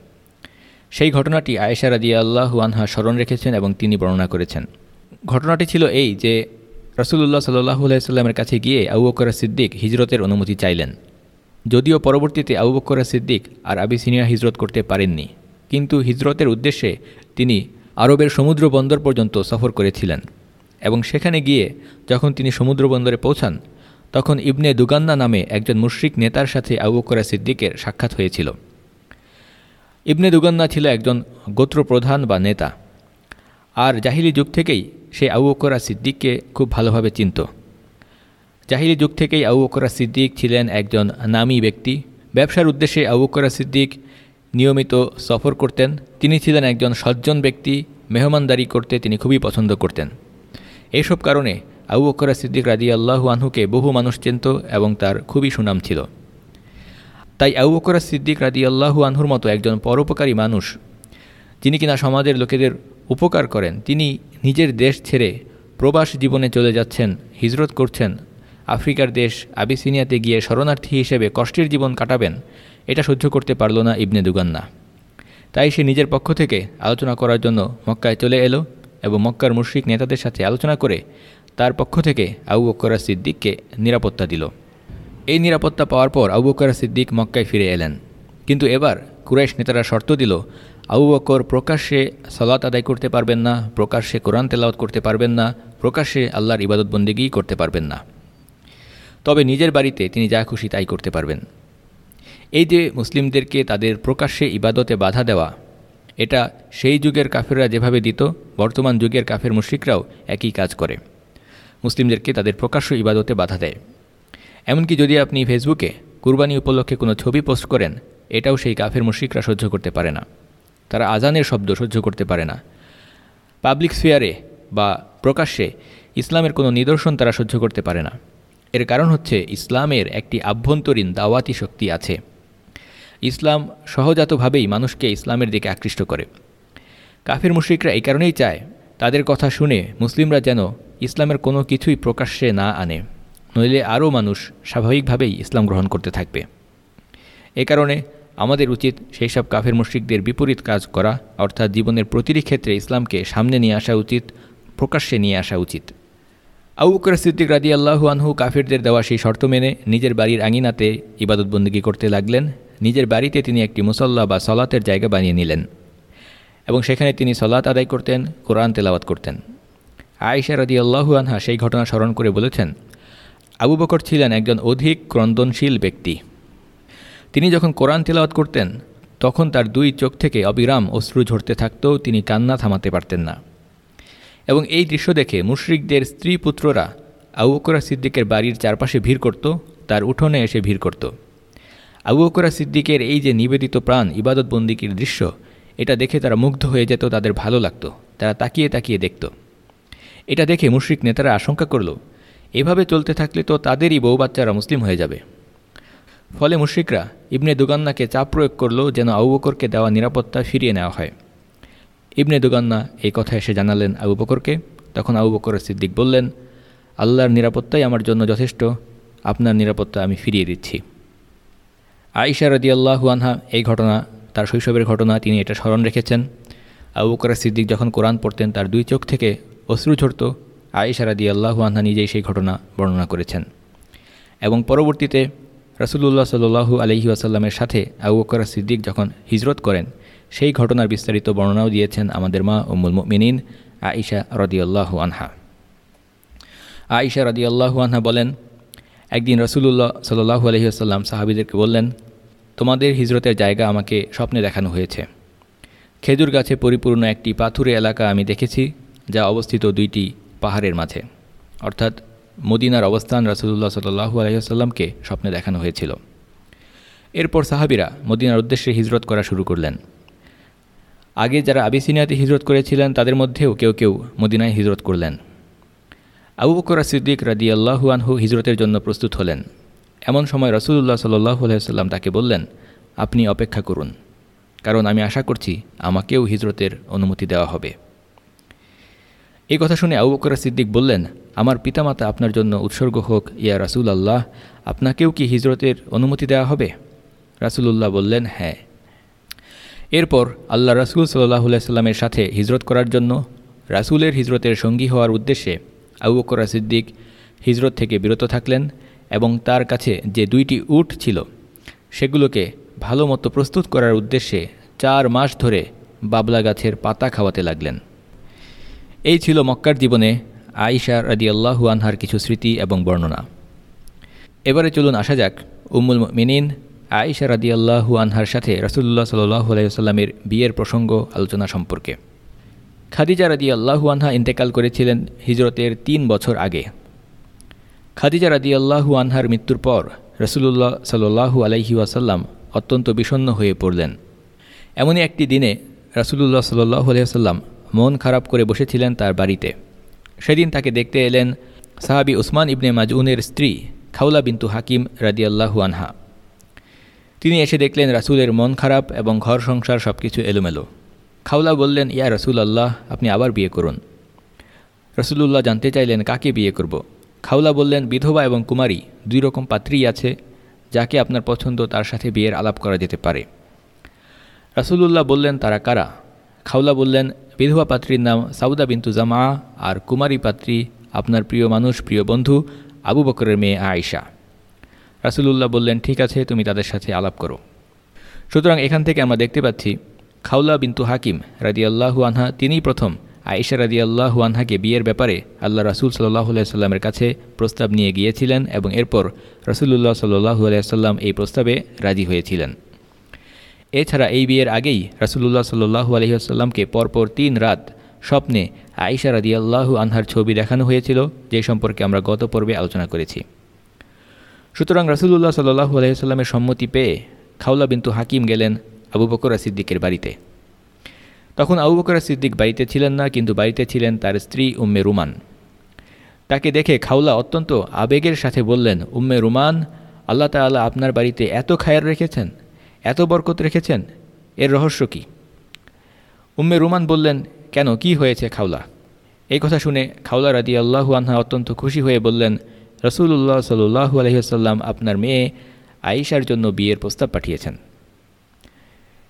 সেই ঘটনাটি আয়েশা রাদি আল্লাহু আনহা স্মরণ রেখেছেন এবং তিনি বর্ণনা করেছেন। ঘটনাটি ছিল এই যে রসুল্লাহ সাল্লাহু আলাইস্লামের কাছে গিয়ে আবু বকর সিদ্দিক হিজরতের অনুমতি চাইলেন। যদিও পরবর্তীতে আবু বকর সিদ্দিক আর আবিসিনিয়া হিজরত করতে পারেননি। কিন্তু হিজরতের উদ্দেশ্যে তিনি আরবের সমুদ্র বন্দর পর্যন্ত সফর করেছিলেন এবং সেখানে গিয়ে যখন তিনি সমুদ্র বন্দরে পৌঁছান, তখন ইবনে দুগান্না নামে একজন মুশ্রিক নেতার সাথে আবু বকর সিদ্দিকের সাক্ষাৎ হয়েছিল। ইবনে দুগান্না ছিল একজন গোত্রপ্রধান বা নেতা। আর জাহিলি যুগ থেকেই সে আবু বকরা সিদ্দিককে খুব ভালোভাবে চিনত। জাহিলি যুগ থেকেই আবু বকরা সিদ্দিক ছিলেন একজন নামী ব্যক্তি। ব্যবসার উদ্দেশ্যে আবু বকরা সিদ্দিক নিয়মিত সফর করতেন। তিনি ছিলেন একজন সজ্জন ব্যক্তি, মেহমানদারি করতে তিনি খুবই পছন্দ করতেন। এইসব কারণে আবু বকরা সিদ্দিক রাজি আল্লাহু আনহুকে বহু মানুষ চিনত এবং তার খুবই সুনাম ছিল। তাই আবু বকরা সিদ্দিক রাজি আল্লাহু আনহুর মতো একজন পরোপকারী মানুষ, যিনি কিনা সমাজের লোকেদের উপকার করেন, তিনি নিজের দেশ ছেড়ে প্রবাস জীবনে চলে যাচ্ছেন, হিজরত করছেন, আফ্রিকার দেশ আবিসিনিয়াতে গিয়ে শরণার্থী হিসেবে কষ্টের জীবন কাটাবেন এটা সহ্য করতে পারল না ইবনে দুগান্না। তাই সে নিজের পক্ষ থেকে আলোচনা করার জন্য মক্কায় চলে এলো এবং মক্কার মুশ্রিক নেতাদের সাথে আলোচনা করে তার পক্ষ থেকে আবু বকরা সিদ্দিককে নিরাপত্তা দিল। এই নিরাপত্তা পাওয়ার পর আবু বকরা সিদ্দিক মক্কায় ফিরে এলেন। কিন্তু এবার কুরাইশ নেতারা শর্ত দিল, আবু বকর প্রকাশ্যে সলাত আদায় করতে পারবেন না, প্রকাশ্যে কোরআন তেলাওয়াত করতে পারবেন না, প্রকাশ্যে আল্লাহর ইবাদত বন্দিগি করতে পারবেন না। তবে নিজের বাড়িতে তিনি যা খুশি তাই করতে পারবেন। এই যে মুসলিমদেরকে তাদের প্রকাশ্যে ইবাদতে বাধা দেওয়া, এটা সেই যুগের কাফেররা যেভাবে দিত, বর্তমান যুগের কাফের মুশ্রিকরাও একই কাজ করে। মুসলিমদেরকে তাদের প্রকাশ্য ইবাদতে বাধা দেয়। এমনকি যদি আপনি ফেসবুকে কুরবানি উপলক্ষে কোনো ছবি পোস্ট করেন, এটাও সেই কাফের মুশ্রিকরা সহ্য করতে পারে না। তারা আজানের শব্দ সহ্য করতে পারে না। পাবলিক স্ফেয়ারে বা প্রকাশ্যে ইসলামের কোনো নিদর্শন তারা সহ্য করতে পারে না। এর কারণ হচ্ছে ইসলামের একটি আভ্যন্তরীণ দাওয়াতি শক্তি আছে। ইসলাম সহজাতভাবেই মানুষকে ইসলামের দিকে আকৃষ্ট করে। কাফির মুশ্রিকরা এই কারণেই চায় তাদের কথা শুনে মুসলিমরা যেন ইসলামের কোনো কিছুই প্রকাশ্যে না আনে, নইলে আরও মানুষ স্বাভাবিকভাবেই ইসলাম গ্রহণ করতে থাকবে। এ কারণে আমাদের উচিত সেই সব কাফের মুশ্রিকদের বিপরীত কাজ করা, অর্থাৎ জীবনের প্রতিটি ক্ষেত্রে ইসলামকে সামনে নিয়ে আসা উচিত, প্রকাশ্যে নিয়ে আসা উচিত। আউকর সিদ্দিক রাজি আল্লাহু আনহু কাফিরদের দেওয়া সেই শর্ত মেনে নিজের বাড়ির আঙিনাতে ইবাদতবন্দিগি করতে লাগলেন। নিজের বাড়িতে তিনি একটি মুসল্লা বা সলাতের জায়গা বানিয়ে নিলেন এবং সেখানে তিনি সলাত আদায় করতেন, কোরআন তেলাওয়াত করতেন। আয়েশা রাজি আল্লাহু আনহা সেই ঘটনা স্মরণ করে বলেছেন, আবু বকর ছিলেন একজন অধিক ক্রন্দনশীল ব্যক্তি। তিনি যখন কোরআন তেলাওয়াত করতেন, তখন তার দুই চোখ থেকে অবিরাম অশ্রু ঝরতে থাকতেও তিনি কান্না থামাতে পারতেন না। এবং এই দৃশ্য দেখে মুশরিকদের স্ত্রী পুত্ররা আবুকরা সিদ্দিকের বাড়ির চারপাশে ভিড় করত, তার উঠোনে এসে ভিড় করত। আবুকরা সিদ্দিকের এই যে নিবেদিত প্রাণ, ইবাদত বন্দিকির দৃশ্য, এটা দেখে তারা মুগ্ধ হয়ে যেত, তাদের ভালো লাগতো, তারা তাকিয়ে তাকিয়ে দেখত। এটা দেখে মুশরিক নেতারা আশঙ্কা করল, এভাবে চলতে থাকলে তো তাদেরই বউ বাচ্চারা মুসলিম হয়ে যাবে। ফলে মুশ্রিকরা ইবনে দুগান্নাকে চাপ প্রয়োগ করল যেন আবু বকরকে দেওয়া নিরাপত্তা ফিরিয়ে নেওয়া হয়। ইবনে দুগান্না এই কথা এসে জানালেন আবু বকরকে। তখন আবু বকর সিদ্দিক বললেন, আল্লাহর নিরাপত্তাই আমার জন্য যথেষ্ট, আপনার নিরাপত্তা আমি ফিরিয়ে দিচ্ছি। আইসা রদি আল্লাহু আনহা, এই ঘটনা, তার শৈশবের ঘটনা, তিনি এটা স্মরণ রেখেছেন। আবু বকর সিদ্দিক যখন কোরআন পড়তেন, তার দুই চোখ থেকে অশ্রু ঝরত। আয়েশা রাদি আল্লাহু আনহা নিজেই সেই ঘটনা বর্ণনা করেছেন। এবং পরবর্তীতে রসুল্লাহ সাল্লু আলহি আসাল্লামের সাথে আবু বকর সিদ্দিক যখন হিজরত করেন, সেই ঘটনার বিস্তারিত বর্ণনাও দিয়েছেন আমাদের মা উম্মুল মিনিন আইসা রদিয়াল্লাহু আনহা। আইসা রদিয়াল্লাহু আনহা বলেন, একদিন রসুল্লাহ সাল্লু আলহিহাসাল্লাম সাহাবিদেরকে বললেন তোমাদের হিজরতের জায়গা আমাকে স্বপ্নে দেখানো হয়েছে। খেজুর গাছে পরিপূর্ণ একটি পাথুরে এলাকা আমি দেখেছি, যা অবস্থিত দুইটি পাহাড়ের মাঝে। অর্থাৎ মদিনার অবস্থান রাসুল্লাহ সাল্লু আলহিহাসাল্লামকে স্বপ্নে দেখানো হয়েছিল। এরপর সাহাবিরা মদিনার উদ্দেশ্যে হিজরত করা শুরু করলেন। আগে যারা আবিসিনিয়াতে হিজরত করেছিলেন, তাদের মধ্যেও কেউ কেউ মদিনায় হিজরত করলেন। আবু বকর সিদ্দিক রাদি আল্লাহু আনহু হিজরতের জন্য প্রস্তুত হলেন। এমন সময় রসুল্লাহ সাল্লাহ তাকে বললেন, আপনি অপেক্ষা করুন, কারণ আমি আশা করছি আমাকেও হিজরতের অনুমতি দেওয়া হবে। এই কথা শুনে আবু বকর সিদ্দিক বললেন, আমার পিতামাতা আপনার জন্য উৎসর্গ হোক, ইয়া রাসুল আল্লাহ আপনাকেও কি হিজরতের অনুমতি দেওয়া হবে? রাসুলুল্লাহ বললেন হ্যাঁ। এরপর আল্লাহ রাসুল সাল্লাহ সাল্লামের সাথে হিজরত করার জন্য রাসুলের হিজরতের সঙ্গী হওয়ার উদ্দেশ্যে আবু বকর সিদ্দিক হিজরত থেকে বিরত থাকলেন এবং তার কাছে যে দুইটি উট ছিল, সেগুলোকে ভালো মতো প্রস্তুত করার উদ্দেশ্যে চার মাস ধরে বাবলা গাছের পাতা খাওয়াতে লাগলেন। এই ছিল মক্কার জীবনে আইসা রাদি আল্লাহু আনহার কিছু স্মৃতি এবং বর্ণনা। এবারে চলুন আসা যাক উম্মুল মিনিন আইসা রাদি আল্লাহু আনহার সাথে রসুল্লাহ সাল্লাহ আলাইসাল্লামের বিয়ের প্রসঙ্গ আলোচনা সম্পর্কে। খাদিজা রাদি আল্লাহু আনহা ইন্তেকাল করেছিলেন হিজরতের তিন বছর আগে। খাদিজা রাদি আল্লাহু আনহার মৃত্যুর পর রসুল্লাহ সাল্লু আলাইহি ওয়াসাল্লাম অত্যন্ত বিষণ্ন হয়ে পড়লেন। এমনই একটি দিনে রসুল্লাহ সাল্লু আলাইসাল্লাম মন খারাপ করে বসেছিলেন তার বাড়িতে। সেদিন তাকে দেখতে এলেন সাহাবি উসমান ইবনে মাজউনের স্ত্রী খাউলা বিন্তু হাকিম রাদিয়াল্লাহু আনহা। তিনি এসে দেখলেন রাসুলের মন খারাপ এবং ঘর সংসার সব কিছু এলোমেলো। খাউলা বললেন, ইয়া রসুল আল্লাহ আপনি আবার বিয়ে করুন। রসুলুল্লাহ জানতে চাইলেন কাকে বিয়ে করব? খাউলা বললেন, বিধবা এবং কুমারী দুই রকম পাত্রী আছে, যাকে আপনার পছন্দ তার সাথে বিয়ের আলাপ করা যেতে পারে। রাসুলুল্লাহ বললেন, তারা কারা? খাওলা বললেন, বিধবা পাত্রীর নাম সাউদা বিন্তু জামা আর কুমারী পাত্রী আপনার প্রিয় মানুষ, প্রিয় বন্ধু আবু বকরের মেয়ে আয়সা রাসুলুল্লাহ বললেন, ঠিক আছে, তুমি তাদের সাথে আলাপ করো। সুতরাং এখান থেকে আমরা দেখতে পাচ্ছি, খাউলা বিন্তু হাকিম রাদি আল্লাহু আনহা তিনিই প্রথম আয়েশা রাদি আল্লাহু আনহাকে বিয়ের ব্যাপারে আল্লাহ রাসুল সাল্লাহ সাল্লামের কাছে প্রস্তাব নিয়ে গিয়েছিলেন এবং এরপর রসুল্লাহ সাল্লু আলাইসাল্লাম এই প্রস্তাবে রাজি হয়েছিলেন। এছাড়া এই বিয়ের আগেই রাসুলুল্লাহ সাল্লু আলহিহাস্লামকে পরপর তিন রাত স্বপ্নে আইসা রাদি আল্লাহু আনহার ছবি দেখানো হয়েছিল, যে সম্পর্কে আমরা গত পর্বে আলোচনা করেছি। সুতরাং রাসুলুল্লাহ সাল্লাহু আলহিহাস্লামের সম্মতি পেয়ে খাউলা বিন্তু হাকিম গেলেন আবু বকরা সিদ্দিকের বাড়িতে। তখন আবু বকরা সিদ্দিক বাড়িতে ছিলেন না, কিন্তু বাড়িতে ছিলেন তার স্ত্রী উম্মে রুমান। তাকে দেখে খাউলা অত্যন্ত আবেগের সাথে বললেন, উম্মে রুমান, আল্লাহ তাল্লাহ আপনার বাড়িতে এত খায়ার রেখেছেন, এত বরকত রেখেছেন, এর রহস্য কি? উম্মে রুমান বললেন, কেন, কি হয়েছে খাওলা? এই কথা শুনে খাওলা রাদি আল্লাহু আনহা অত্যন্ত খুশি হয়ে বললেন রসুল্লাহ সাল্লু আলহিহাল্লাম আপনার মেয়ে আয়েশার জন্য বিয়ের প্রস্তাব পাঠিয়েছেন।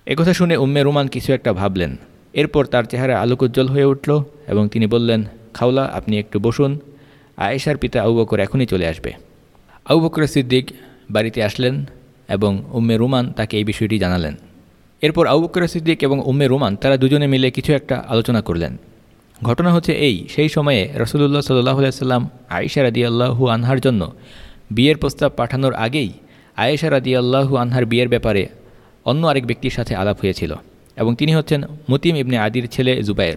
একথা শুনে উম্মে রুমান কিছু একটা ভাবলেন। এরপর তার চেহারা আলোকোজ্জ্বল হয়ে উঠল এবং তিনি বললেন, খাওলা, আপনি একটু বসুন। আয়েশার পিতা আউ বকর এখনই চলে আসবে। আউ বকর সিদ্দিক বাড়িতে আসলেন এবং উম্মে রুমান তাকে এই বিষয়টি জানালেন। এরপর আউবকর সিদ্দিক এবং উম্মে রুমান তারা দুজনে মিলে কিছু একটা আলোচনা করলেন। ঘটনা হচ্ছে এই, সেই সময়ে রসুল্লাহ সাল্লাহ সাল্লাম আয়েশা রাদি আল্লাহু আনহার জন্য বিয়ের প্রস্তাব পাঠানোর আগেই আয়েশা রাদি আল্লাহু আনহার বিয়ের ব্যাপারে অন্য আরেক ব্যক্তির সাথে আলাপ হয়েছিল। এবং তিনি হচ্ছেন মুতিম ইবনে আদির ছেলে জুবায়ের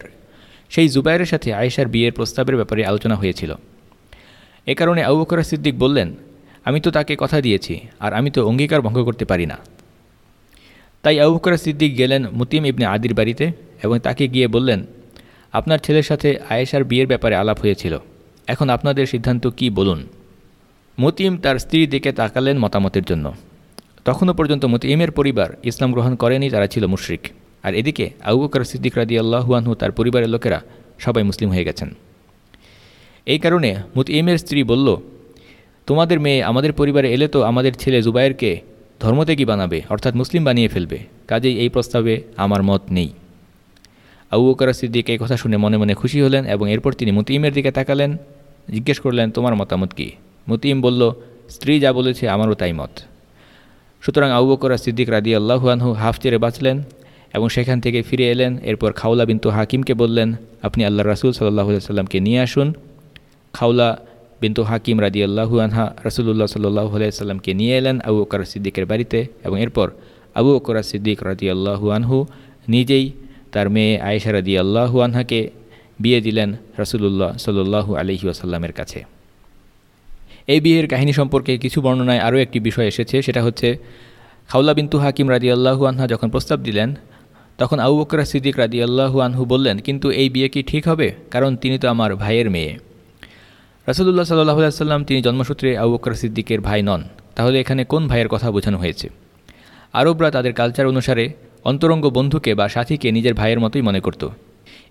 সেই জুবায়ের সাথে আয়েশার বিয়ের প্রস্তাবের ব্যাপারে আলোচনা হয়েছিল। এ কারণে আবু বকর সিদ্দিক বললেন, আমি তো তাকে কথা দিয়েছি, আর আমি তো অঙ্গীকার ভঙ্গ করতে পারি না। তাই আবুকর সিদ্দিক গেলেন মুতিম ইবনে আদির বাড়িতে এবং তাকে গিয়ে বললেন, আপনার ছেলের সাথে আয়েশার বিয়ের ব্যাপারে আলাপ হয়েছিল। এখন আপনাদের সিদ্ধান্ত কি বলুন? মতিম তার স্ত্রীর দিকে তাকালেন মতামতের জন্য। তখনও পর্যন্ত মতিমের পরিবার ইসলাম গ্রহণ করেনি, তারা ছিল মুশরিক। আর এদিকে আবুবকর সিদ্দিক রাদি আল্লাহুয়ানহু তার পরিবারের লোকেরা সবাই মুসলিম হয়ে গেছেন। এই কারণে মুতিমের স্ত্রী বলল, তোমাদের মেয়ে আমাদের পরিবারে এলে তো আমাদের ছেলে জুবাইরকে ধর্মত্যাগী বানাবে, অর্থাৎ মুসলিম বানিয়ে ফেলবে। কাজেই এই প্রস্তাবে আমার মত নেই। আবু বকর সিদ্দিক এই কথা শুনে মনে মনে খুশি হলেন এবং এরপর তিনি মুতিমের দিকে তাকালেন, জিজ্ঞেস করলেন, তোমার মতামত কি? মুতিম বলল, স্ত্রী যা বলেছে আমারও তাই মত। সুতরাং আবু বকর সিদ্দিক রাদি আল্লাহুয়ানহু হাফ চেরে বাঁচলেন এবং সেখান থেকে ফিরে এলেন। এরপর খাওলা বিন্তু হাকিমকে বললেন, আপনি আল্লাহ রাসুল সাল্লাহ সাল্লামকে নিয়ে আসুন। খাওলা বিন্তু হাকিম রাজি আল্লাহু আনহা রসুল্লাহ সাল্লাহ আলাইসাল্লামকে নিয়ে এলেন আবু বকর সিদ্দিকের বাড়িতে এবং এরপর আবু বকর সিদ্দিক রাজি আল্লাহু আনহু নিজেই তার মেয়ে আয়েশা রাজি আল্লাহু আনহাকে বিয়ে দিলেন রসুল্লাহ সাল্লু আলহি আসাল্লামের কাছে। এই বিয়ের কাহিনী সম্পর্কে কিছু বর্ণনায় আরও একটি বিষয় এসেছে, সেটা হচ্ছে খাউলা বিন্তু হাকিম রাজি আল্লাহু আনহা যখন প্রস্তাব দিলেন তখন আবু বকর সিদ্দিক রাজি আল্লাহু আনহু বললেন, কিন্তু এই বিয়ে কি ঠিক হবে? কারণ তিনি তো আমার ভাইয়ের মেয়ে। রাসুল্লাহ সাল্লাহ সাল্লাম তিনি জন্মসূত্রে আবু বকর সিদ্দিকের ভাই নন। তাহলে এখানে কোন ভাইয়ের কথা বোঝানো হয়েছে? আরবরা তাদের কালচার অনুসারে অন্তরঙ্গ বন্ধুকে বা সাথীকে নিজের ভাইয়ের মতোই মনে করত।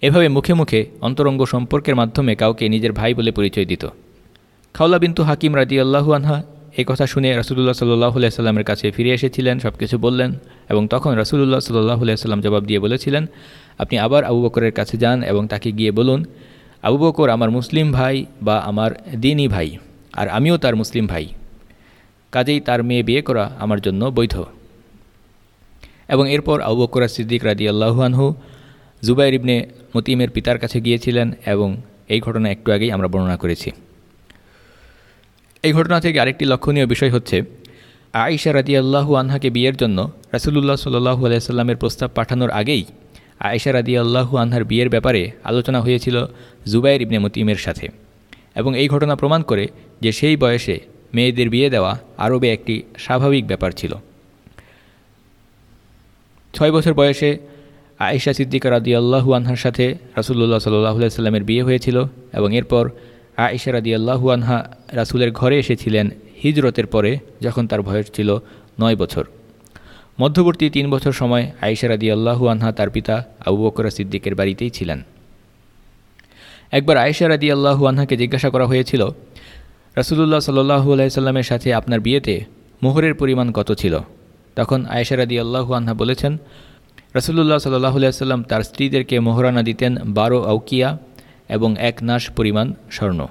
এভাবে মুখে মুখে অন্তরঙ্গ সম্পর্কের মাধ্যমে কাউকে নিজের ভাই বলে পরিচয় দিত। খাওলা বিন্তু হাকিম রাজি আল্লাহু আনহা এই কথা শুনে রাসুলুল্লাহ সাল্লাহ সাল্লামের কাছে ফিরে এসেছিলেন সব কিছু বললেন এবং তখন রাসুলুল্লাহ সাল্লাহ সাল্লাম জবাব দিয়ে বলেছিলেন, আপনি আবার আবু বকরের কাছে যান এবং তাকে গিয়ে বলুন, আবু বকর আমার মুসলিম ভাই বা আমার দিনই ভাই আর আমিও তার মুসলিম ভাই। কাজেই তার মেয়ে বিয়ে করা আমার জন্য বৈধ। এবং এরপর আবু বকর সিদ্দিক রাজি আল্লাহুয়ানহু জুবাইর ইবনে মতিমের পিতার কাছে গিয়েছিলেন এবং এই ঘটনা একটু আগেই আমরা বর্ণনা করেছি। এই ঘটনা থেকে আরেকটি লক্ষণীয় বিষয় হচ্ছে, আয়েশা রাদি আল্লাহু আনহাকে বিয়ের জন্য রাসুলুল্লাহ সাল্লু আলাইসাল্লামের প্রস্তাব পাঠানোর আগেই আয়েশা রাদি আল্লাহু আনহার বিয়ের ব্যাপারে আলোচনা হয়েছিল জুবাইর ইবনে মতিমের সাথে এবং এই ঘটনা প্রমাণ করে যে সেই বয়সে মেয়েদের বিয়ে দেওয়া আরবে একটি স্বাভাবিক ব্যাপার ছিল। ছয় বছর বয়সে আয়েশা সিদ্দিকা রাদি আল্লাহু আনহার সাথে রাসুল্লাহ সাল্লাহ সাল্লামের বিয়ে হয়েছিল এবং এরপর আয়েশা রাদি আল্লাহু আনহা রাসুলের ঘরে এসেছিলেন হিজরতের পরে, যখন তার বয়স ছিল নয় বছর। মধ্যবর্তী তিন বছর সময় আয়েশা রাদি আল্লাহু আনহা তার পিতা আবু বকরা সিদ্দিকের বাড়িতেই ছিলেন। একবার আয়েশা রাদি আল্লাহু আনহাকে জিজ্ঞাসা করা হয়েছিল, রাসুলুল্লাহ সাল্লাহু আলাইসাল্লামের সাথে আপনার বিয়েতে মোহরের পরিমাণ কত ছিল? তখন আয়েশা রাদি আল্লাহু আনহা বলেছেন রসুল্লাহ সাল্লাহ সাল্লাম তার স্ত্রীদেরকে মোহরানা দিতেন বারো আউকিয়া এবং এক নাশ পরিমাণ স্বর্ণ।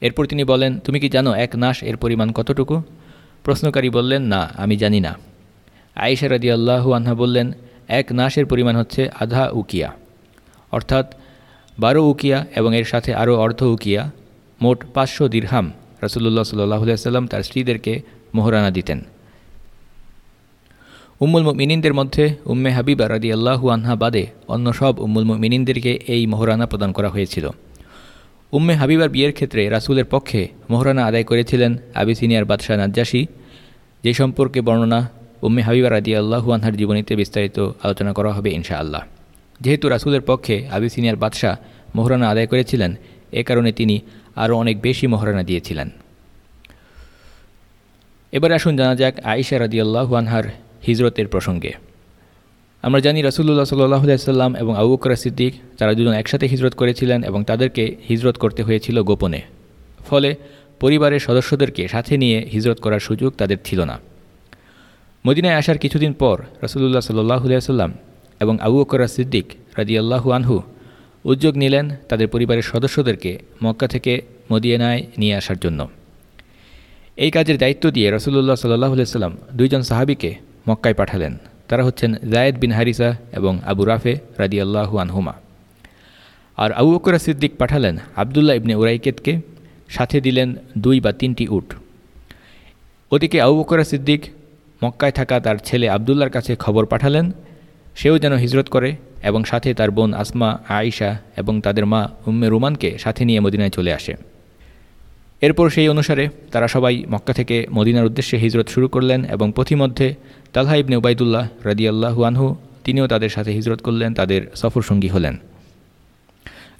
এরপর তিনি বলেন, তুমি কি জানো এক নাশ এর পরিমাণ কতটুকু? প্রশ্নকারী বললেন, না, আমি জানি না। আয়েশা রাদি আল্লাহু আনহা বললেন, এক নাশের পরিমাণ হচ্ছে আধা উকিয়া। অর্থাৎ বারো উকিয়া এবং এর সাথে আরও অর্ধ উকিয়া, মোট পাঁচশো দীর্হাম রসুল্লাহ সাল্লাহ সাল্লাম তার স্ত্রীদেরকে মোহরানা দিতেন। উম্মুল মিনিনদের মধ্যে উম্মে হাবিবা রাদি আল্লাহু আনহা বাদে অন্য সব উম্মুল মিনিনদেরকে এই মোহরানা প্রদান করা হয়েছিল। উম্মে হাবিবার বিয়ের ক্ষেত্রে রাসুলের পক্ষে মোহরানা আদায় করেছিলেন আবিসিনিয়ার বাদশাহ নাজ্জাসী যে সম্পর্কে বর্ণনা উম্মে হাবিবা রাদি আল্লাহু আনহার জীবনীতে বিস্তারিত আলোচনা করা হবে ইনশা আল্লাহ যেহেতু রাসুলের পক্ষে আবিসিনিয়ার বাদশাহ মোহরানা আদায় করেছিলেন, এ কারণে তিনি আরও অনেক বেশি মোহরানা দিয়েছিলেন। এবার আসুন জানা যাক আয়েশা আল্লাহু আনহার হিজরতের প্রসঙ্গে। আমরা জানি রাসুল্লাহ সাল্লাহ সাল্লাম এবং আবু বকর সিদ্দিক, তারা দুজন একসাথে হিজরত করেছিলেন এবং তাদেরকে হিজরত করতে হয়েছিল গোপনে। ফলে পরিবারের সদস্যদেরকে সাথে নিয়ে হিজরত করার সুযোগ তাদের ছিল না। মদিনায় আসার কিছুদিন পর রসুল্লাহ সাল্লাহ সাল্লাম এবং আবু বকর সিদ্দিক রাজি আল্লাহু আনহু উদ্যোগ নিলেন তাদের পরিবারের সদস্যদেরকে মক্কা থেকে মদিয়ানায় নিয়ে আসার জন্য। এই কাজের দায়িত্ব দিয়ে রসুল্লাহ সাল্লাহ সাল্লাম দুইজন সাহাবিকে মক্কায় পাঠালেন। তারা হচ্ছেন জায়েদ বিন হারিসা এবং আবু রাফে রাদি আল্লাহু আনহুমা। আর আবু বকরা সিদ্দিক পাঠালেন আবদুল্লাহ ইবনে উরাইকেতকে, সাথে দিলেন দুই বা তিনটি উট। ওদিকে আবু বকরা সিদ্দিক মক্কায় থাকা তার ছেলে আবদুল্লার কাছে খবর পাঠালেন, সেও যেন হিজরত করে এবং সাথে তার বোন আসমা, আয়েশা এবং তাদের মা উম্মে রুমানকে সাথে নিয়ে মদিনায় চলে আসে। এরপর সেই অনুসারে তারা সবাই মক্কা থেকে মদিনার উদ্দেশ্যে হিজরত শুরু করলেন এবং পথিমধ্যে তালহা ইবনে উবাইদুল্লাহ রাদিয়াল্লাহু আনহু, তিনিও তাদের সাথে হিজরত করলেন, তাদের সফর সঙ্গী হলেন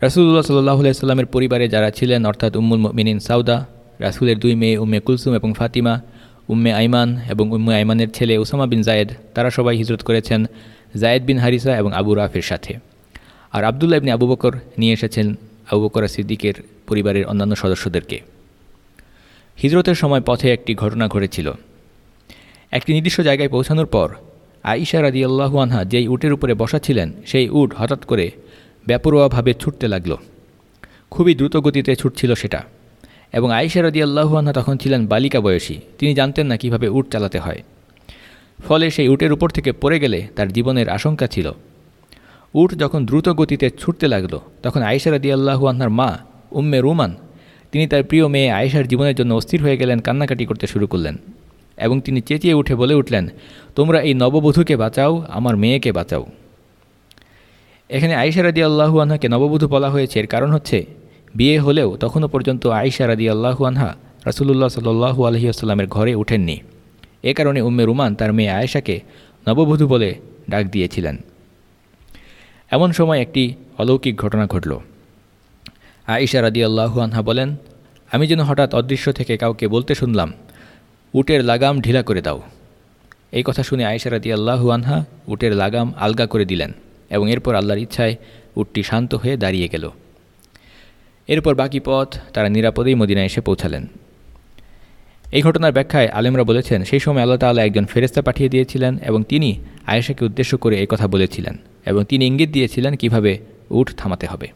রাসুল্লাহ সাল্লাহ সাল্লামের পরিবারে যারা ছিলেন, অর্থাৎ উম্মুল মিনিন সাউদা, রাসুলের দুই মেয়ে উম্মে কুলসুম এবং ফাতিমা, উম্মে আইমান এবং উম্মে আইমানের ছেলে ওসামা বিন জায়েদ, তারা সবাই হিজরত করেছেন জায়েদ বিন হারিসা এবং আবু রাফের সাথে। আর আবদুল্লাহ ইবনে আবু বকর নিয়ে এসেছেন আবু বকর সিদ্দিকের পরিবারের অন্যান্য সদস্যদেরকে। হিজরতের সময় পথে একটি ঘটনা ঘটেছিল। একটি নির্দিষ্ট জায়গায় পৌঁছানোর পর আইসা রাদি আল্লাহু আনহা যেই উটের উপরে বসা ছিলেন, সেই উট হঠাৎ করে ব্যাপরোয়াভাবে ছুটতে লাগল। খুবই দ্রুত গতিতে ছুটছিল সেটা এবং আইসা রাদি আল্লাহু আনহা তখন ছিলেন বালিকা বয়সী, তিনি জানতেন না কীভাবে উট চালাতে হয়। ফলে সেই উটের উপর থেকে পড়ে গেলে তার জীবনের আশঙ্কা ছিল। উট যখন দ্রুত গতিতে ছুটতে লাগল, তখন আইসা রাদি আল্লাহু আনহার মা উম্মে রুমান তিনি তার প্রিয় মেয়ে আয়েশার জীবনের জন্য অস্থির হয়ে গেলেন, কান্নাকাটি করতে শুরু করলেন এবং তিনি চেঁচিয়ে উঠে বলে উঠলেন, তোমরা এই নববধূকে বাঁচাও, আমার মেয়েকে বাঁচাও। এখানে আয়েশা রাদি আল্লাহু আনহাকে নববধূ বলা হয়েছে। এর কারণ হচ্ছে, বিয়ে হলেও তখনও পর্যন্ত আয়েশা রাদি আল্লাহু আনহা রাসুলুল্লাহ সাল্লু আলহিউসাল্লামের ঘরে ওঠেননি। এ কারণে উম্মে রুমান তার মেয়ে আয়েশাকে নববধূ বলে ডাক দিয়েছিলেন। এমন সময় একটি অলৌকিক ঘটনা ঘটল। আয়েশা রাদি আনহা বলেন, আমি যেন হঠাৎ অদৃশ্য থেকে কাউকে বলতে শুনলাম, উটের লাগাম ঢিলা করে দাও। এই কথা শুনে আয়েশা রাদি আনহা উটের লাগাম আলগা করে দিলেন এবং এরপর আল্লাহর ইচ্ছায় উটটি শান্ত হয়ে দাঁড়িয়ে গেল। এরপর বাকি পথ তারা নিরাপদেই মদিনায় এসে পৌঁছালেন। এই ঘটনার ব্যাখ্যায় আলেমরা বলেছেন, সেই সময় আল্লাহ তাল্লাহ একজন ফেরেস্তা পাঠিয়ে দিয়েছিলেন এবং তিনি আয়েশাকে উদ্দেশ্য করে এই কথা বলেছিলেন এবং তিনি ইঙ্গিত দিয়েছিলেন কীভাবে উঠ থামাতে হবে।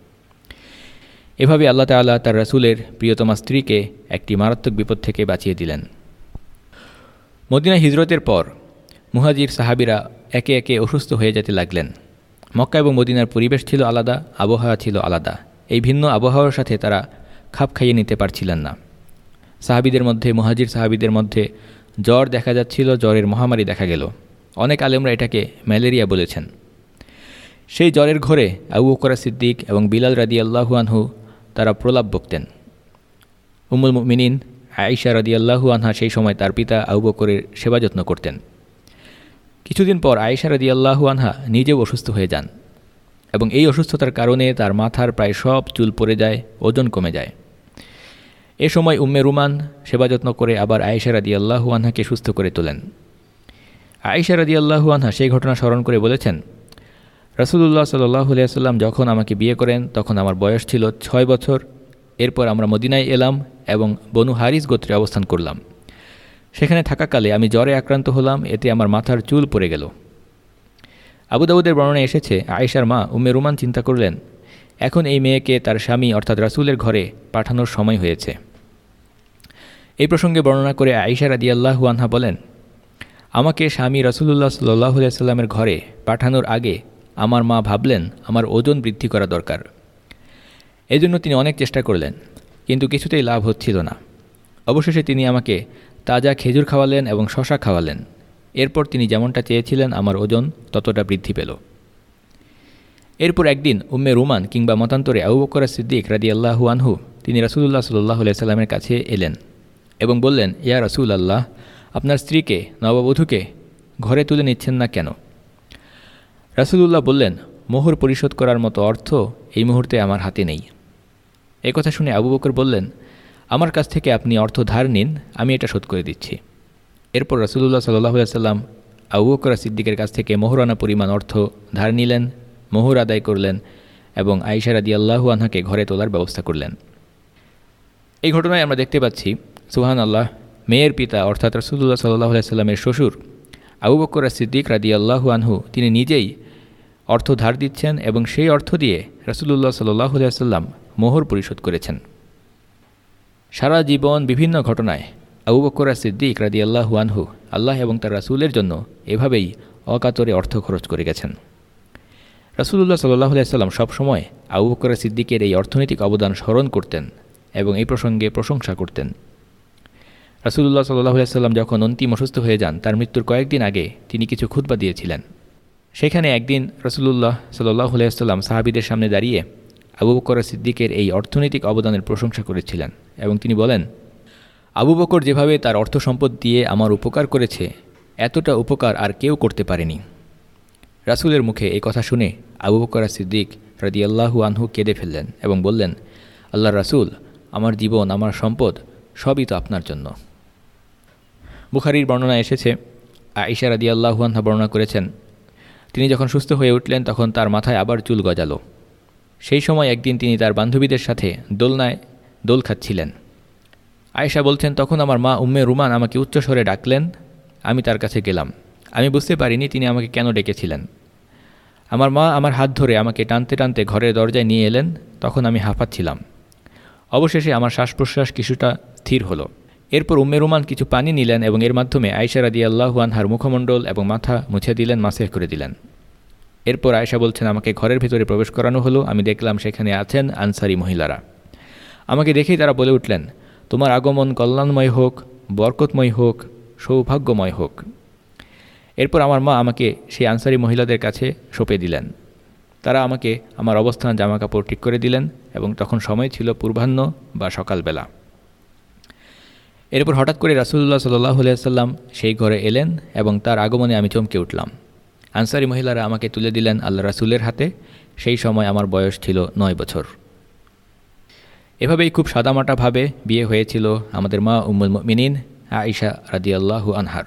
এভাবে আল্লাহ তাল্লাহ তার রাসুলের প্রিয়তমা স্ত্রীকে একটি মারাত্মক বিপদ থেকে বাঁচিয়ে দিলেন। মদিনা হিজরতের পর মুহাজির সাহাবিরা একে একে অসুস্থ হয়ে যেতে লাগলেন। মক্কা এবং মদিনার পরিবেশ ছিল আলাদা, আবহাওয়া ছিল আলাদা। এই ভিন্ন আবহাওয়ার সাথে তারা খাপ খাইয়ে নিতে পারছিলেন না। সাহাবিদের মধ্যে, মহাজির সাহাবিদের মধ্যে জ্বর দেখা যাচ্ছিল, জ্বরের মহামারী দেখা গেল। অনেক আলেমরা এটাকে ম্যালেরিয়া বলেছেন। সেই জ্বরের ঘরে আবু বকরা সিদ্দিক এবং বিলাল রাদি আল্লাহুয়ানহু তারা প্রলাপ বকতেন। উমুল মিনিন আয়েশা রাদি আল্লাহু আনহা সেই সময় তার পিতা আবু বকরের সেবা যত্ন করতেন। কিছুদিন পর আয়েশা রাদি আল্লাহু আনহা নিজেও অসুস্থ হয়ে যান এবং এই অসুস্থতার কারণে তার মাথার প্রায় সব চুল পড়ে যায়, ওজন কমে যায়। এ সময় উম্মে রুমান সেবা যত্ন করে আবার আয়েশা রাদি আল্লাহু আনহাকে সুস্থ করে তোলেন। আয়েশা রাদি আল্লাহু আনহা সেই ঘটনা স্মরণ করে বলেছেন রসুল্লাহ সাল্লাহ সাল্লাম যখন আমাকে বিয়ে করেন, তখন আমার বয়স ছিল ছয় বছর। এরপর আমরা মদিনায় এলাম এবং বনু হারিস গোত্রে অবস্থান করলাম। সেখানে থাকাকালে আমি জ্বরে আক্রান্ত হলাম, এতে আমার মাথার চুল পড়ে গেল। আবুদাউদের বর্ণনায় এসেছে, আয়েশার মা উম্মে রুমান চিন্তা করলেন, এখন এই মেয়েকে তার স্বামী অর্থাৎ রাসুলের ঘরে পাঠানোর সময় হয়েছে। এই প্রসঙ্গে বর্ণনা করে আয়েশা রাদি আল্লাহু আনহা বলেন, আমাকে স্বামী রসুল্লাহ সাল্লাহ সাল্লামের ঘরে পাঠানোর আগে আমার মা ভাবলেন, আমার ওজন বৃদ্ধি করা দরকার। এজন্য তিনি অনেক চেষ্টা করলেন, কিন্তু কিছুতেই লাভ হচ্ছিল না। অবশেষে তিনি আমাকে তাজা খেজুর খাওয়ালেন এবং শশা খাওয়ালেন। এরপর তিনি যেমনটা চেয়েছিলেন, আমার ওজন ততটা বৃদ্ধি পেল। এরপর একদিন উম্মে রুমান কিংবা মতান্তরে আবু বকর সিদ্দিক রাদি আল্লাহু আনহু, তিনি রাসুলুল্লাহ সাল্লাহ সাল্লামের কাছে এলেন এবং বললেন, ইয়া রসুল আল্লাহ আপনার স্ত্রীকে, নববধূকে ঘরে তুলে নিচ্ছেন না কেন? রাসুলুল্লাহ বললেন, মোহর পরিশোধ করার মতো অর্থ এই মুহূর্তে আমার হাতে নেই। কথা শুনে আবু বকর বললেন, আমার কাছ থেকে আপনি অর্থ ধার নিন, আমি এটা শোধ করে দিচ্ছি। এরপর রাসুলুল্লাহ সাল্লাহ সাল্লাম আবু বকর সিদ্দিকের কাছ থেকে মোহরানা পরিমাণ অর্থ ধার নিলেন, মোহর আদায় করলেন এবং আইসার আদি আল্লাহু আনহাকে ঘরে তোলার ব্যবস্থা করলেন। এই ঘটনায় আমরা দেখতে পাচ্ছি সুহান আল্লাহ মেয়ের পিতা অর্থাৎ রসুল্লাহ সাল্লাহ সাল্লামের শ্বশুর আবু বকর সিদ্দিক রাদি আল্লাহু আনহু, তিনি নিজেই অর্থ ধার দিচ্ছেন এবং সেই অর্থ দিয়ে রসুল্লাহ সাল্লাহ সাল্লাম মোহর পরিশোধ করেছেন। সারা জীবন বিভিন্ন ঘটনায় আবু বকরা সিদ্দিক রাদি আল্লাহু আনহু আল্লাহ এবং তার রাসুলের জন্য এভাবেই অকাতরে অর্থ খরচ করে গেছেন। রাসুলুল্লাহ সাল্লাহ সাল্লাম সবসময় আবু বকরা সিদ্দিকের এই অর্থনৈতিক অবদান স্মরণ করতেন এবং এই প্রসঙ্গে প্রশংসা করতেন। রাসুলুল্লাহ সাল্লাহ সাল্লাম যখন অন্তিম অসুস্থ হয়ে যান, তার মৃত্যুর কয়েকদিন আগে তিনি কিছু খুতবা দিয়েছিলেন। সেখানে একদিন রসুল্লাহ সাল্লাহ সাল্লাম সাহাবিদের সামনে দাঁড়িয়ে আবু বকর সিদ্দিকের এই অর্থনৈতিক অবদানের প্রশংসা করেছিলেন এবং তিনি বলেন, আবু বকর যেভাবে তার অর্থ সম্পদ দিয়ে আমার উপকার করেছে, এতটা উপকার আর কেউ করতে পারেনি। রাসুলের মুখে এই কথা শুনে আবু বকর সিদ্দিক আল্লাহু আনহু কেঁদে ফেললেন এবং বললেন আল্লাহ রাসুল, আমার জীবন, আমার সম্পদ সবই তো আপনার জন্য। বুখারির বর্ণনা এসেছে আইসা রাদি আল্লাহু আনহা বর্ণনা করেছেন, তিনি যখন সুস্থ হয়ে উঠলেন তখন তার মাথায় আবার চুল গজালো। সেই সময় একদিন তিনি তার বান্ধবীদের সাথে দোলনায় দোল খাচ্ছিলেন। আয়েশা বলছেন, তখন আমার মা উম্মে রুমান আমাকে উচ্চস্বরে ডাকলেন, আমি তার কাছে গেলাম। আমি বুঝতে পারিনি তিনি আমাকে কেন ডেকেছিলেন। আমার মা আমার হাত ধরে আমাকে টানতে টানতে ঘরের দরজায় নিয়ে এলেন, তখন আমি হাঁপাচ্ছিলাম। অবশেষে আমার শ্বাস প্রশ্বাস কিছুটা স্থির হলো। এরপর উম্মে রুমান কিছু পানি নিলেন এবং এর মাধ্যমে আয়সা রাদি আল্লাহুয়ানহার মুখমণ্ডল এবং মাথা মুছে দিলেন, মাসেহ করে দিলেন। এরপর আয়সা বলছেন, আমাকে ঘরের ভেতরে প্রবেশ করানো হলো। আমি দেখলাম সেখানে আছেন আনসারি মহিলারা। আমাকে দেখেই তারা বলে উঠলেন, তোমার আগমন কল্যাণময় হোক, বরকতময় হোক, সৌভাগ্যময় হোক। এরপর আমার মা আমাকে সেই আনসারি মহিলাদের কাছে সঁপে দিলেন। তারা আমাকে আমার অবস্থান জামাকাপড় ঠিক করে দিলেন এবং তখন সময় ছিল পূর্বাহ্ন বা সকালবেলা। এরপর হঠাৎ করে রাসুল্লাহ সাল্লাহ সাল্লাম সেই ঘরে এলেন এবং তার আগমনে আমি চমকে উঠলাম। আনসারি মহিলারা আমাকে তুলে দিলেন আল্লাহ রাসুলের হাতে। সেই সময় আমার বয়স ছিল নয় বছর। এভাবেই খুব সাদামাটাভাবে বিয়ে হয়েছিল আমাদের মা উম্মুল মিনিন আইসা রাদিয়াল্লাহু আনহার।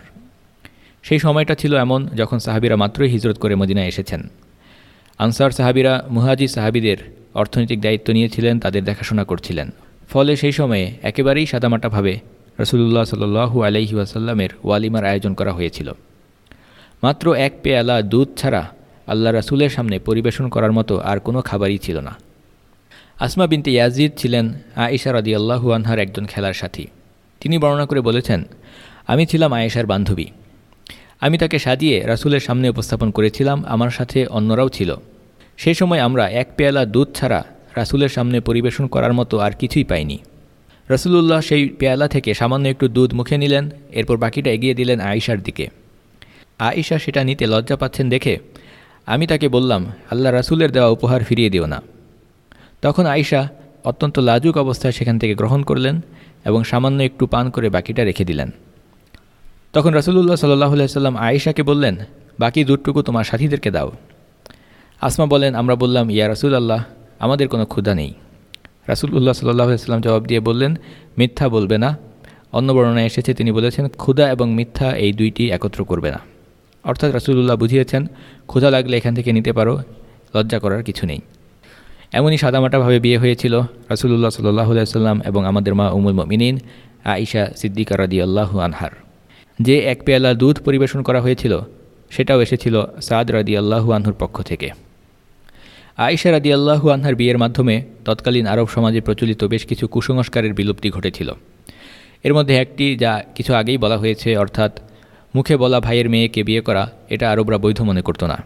সেই সময়টা ছিল এমন যখন সাহাবিরা মাত্রই হিজরত করে মদিনায় এসেছেন। আনসার সাহাবিরা মুহাজি সাহাবিদের অর্থনৈতিক দায়িত্ব নিয়েছিলেন, তাদের দেখাশোনা করছিলেন। ফলে সেই সময়ে একেবারেই সাদামাটাভাবে রসুল্লাহ সাল্লু আলাইহি ওয়াসাল্লামের ওয়ালিমার আয়োজন করা হয়েছিল। মাত্র এক পেয়ালা দুধ ছাড়া আল্লাহ রাসুলের সামনে পরিবেশন করার মতো আর কোনো খাবারই ছিল না। আসমা বিনতে ইয়াজিদ ছিলেন আয়েশা রাদি আল্লাহু আনহার একজন খেলার সাথী। তিনি বর্ণনা করে বলেছেন, আমি ছিলাম আয়েশার বান্ধবী। আমি তাকে সাজিয়ে রাসুলের সামনে উপস্থাপন করেছিলাম, আমার সাথে অন্যরাও ছিল। সেই সময় আমরা এক পেয়ালা দুধ ছাড়া রাসুলের সামনে পরিবেশন করার মতো আর কিছুই পাইনি। রসুলুল্লাহ সেই পেয়ালা থেকে সামান্য একটু দুধ মুখে নিলেন, এরপর বাকিটা এগিয়ে দিলেন আয়েশার দিকে। আয়েশা সেটা নিতে লজ্জা পাচ্ছেন দেখে, আমি তাকে বললাম, আল্লাহ রাসুলের দেওয়া উপহার ফিরিয়ে দিও না। তখন আয়েশা অত্যন্ত লাজুক অবস্থায় সেখান থেকে গ্রহণ করলেন এবং সামান্য একটু পান করে বাকিটা রেখে দিলেন। তখন রসুল্লাহ সাল্লাহ সাল্লাম আয়েশাকে বললেন, বাকি দুধটুকু তোমার সাথীদেরকে দাও। আসমা বলেন, আমরা বললাম, ইয়া রসুল আল্লাহ আমাদের কোনো ক্ষুধা নেই। রাসুল্লাহ সাল্লাহ সাল্লাম জবাব দিয়ে বললেন, মিথ্যা বলবে না। অন্য বর্ণনায় এসেছে, তিনি বলেছেন ক্ষুধা এবং মিথ্যা এই দুইটি একত্র করবে না। অর্থাৎ রাসুলুল্লাহ বুঝিয়েছেন ক্ষুধা লাগলে এখান থেকে নিতে পারো, লজ্জা করার কিছু নেই। এমনই সাদামাটাভাবে বিয়ে হয়েছিল রাসুলুল্লাহ সাল্লাহ সাল্লাম এবং আমাদের মা উমুল মিনিন আইসা সিদ্দিকা রাদি আল্লাহ আনহার। যে এক পেয়ালা দুধ পরিবেশন করা হয়েছিল, সেটাও এসেছিল সাদ রাদি আল্লাহু আনহুর পক্ষ থেকে। আয়েশা রাদি আল্লাহু আনহার বিয়ের মাধ্যমে তৎকালীন আরব সমাজে প্রচলিত বেশ কিছু কুসংস্কারের বিলুপ্তি ঘটেছিল। এর মধ্যে একটি যা কিছু আগেই বলা হয়েছে, অর্থাৎ মুখে বলা ভাইয়ের মেয়েকে বিয়ে করা, এটা আরবরা বৈধ মনে করত না।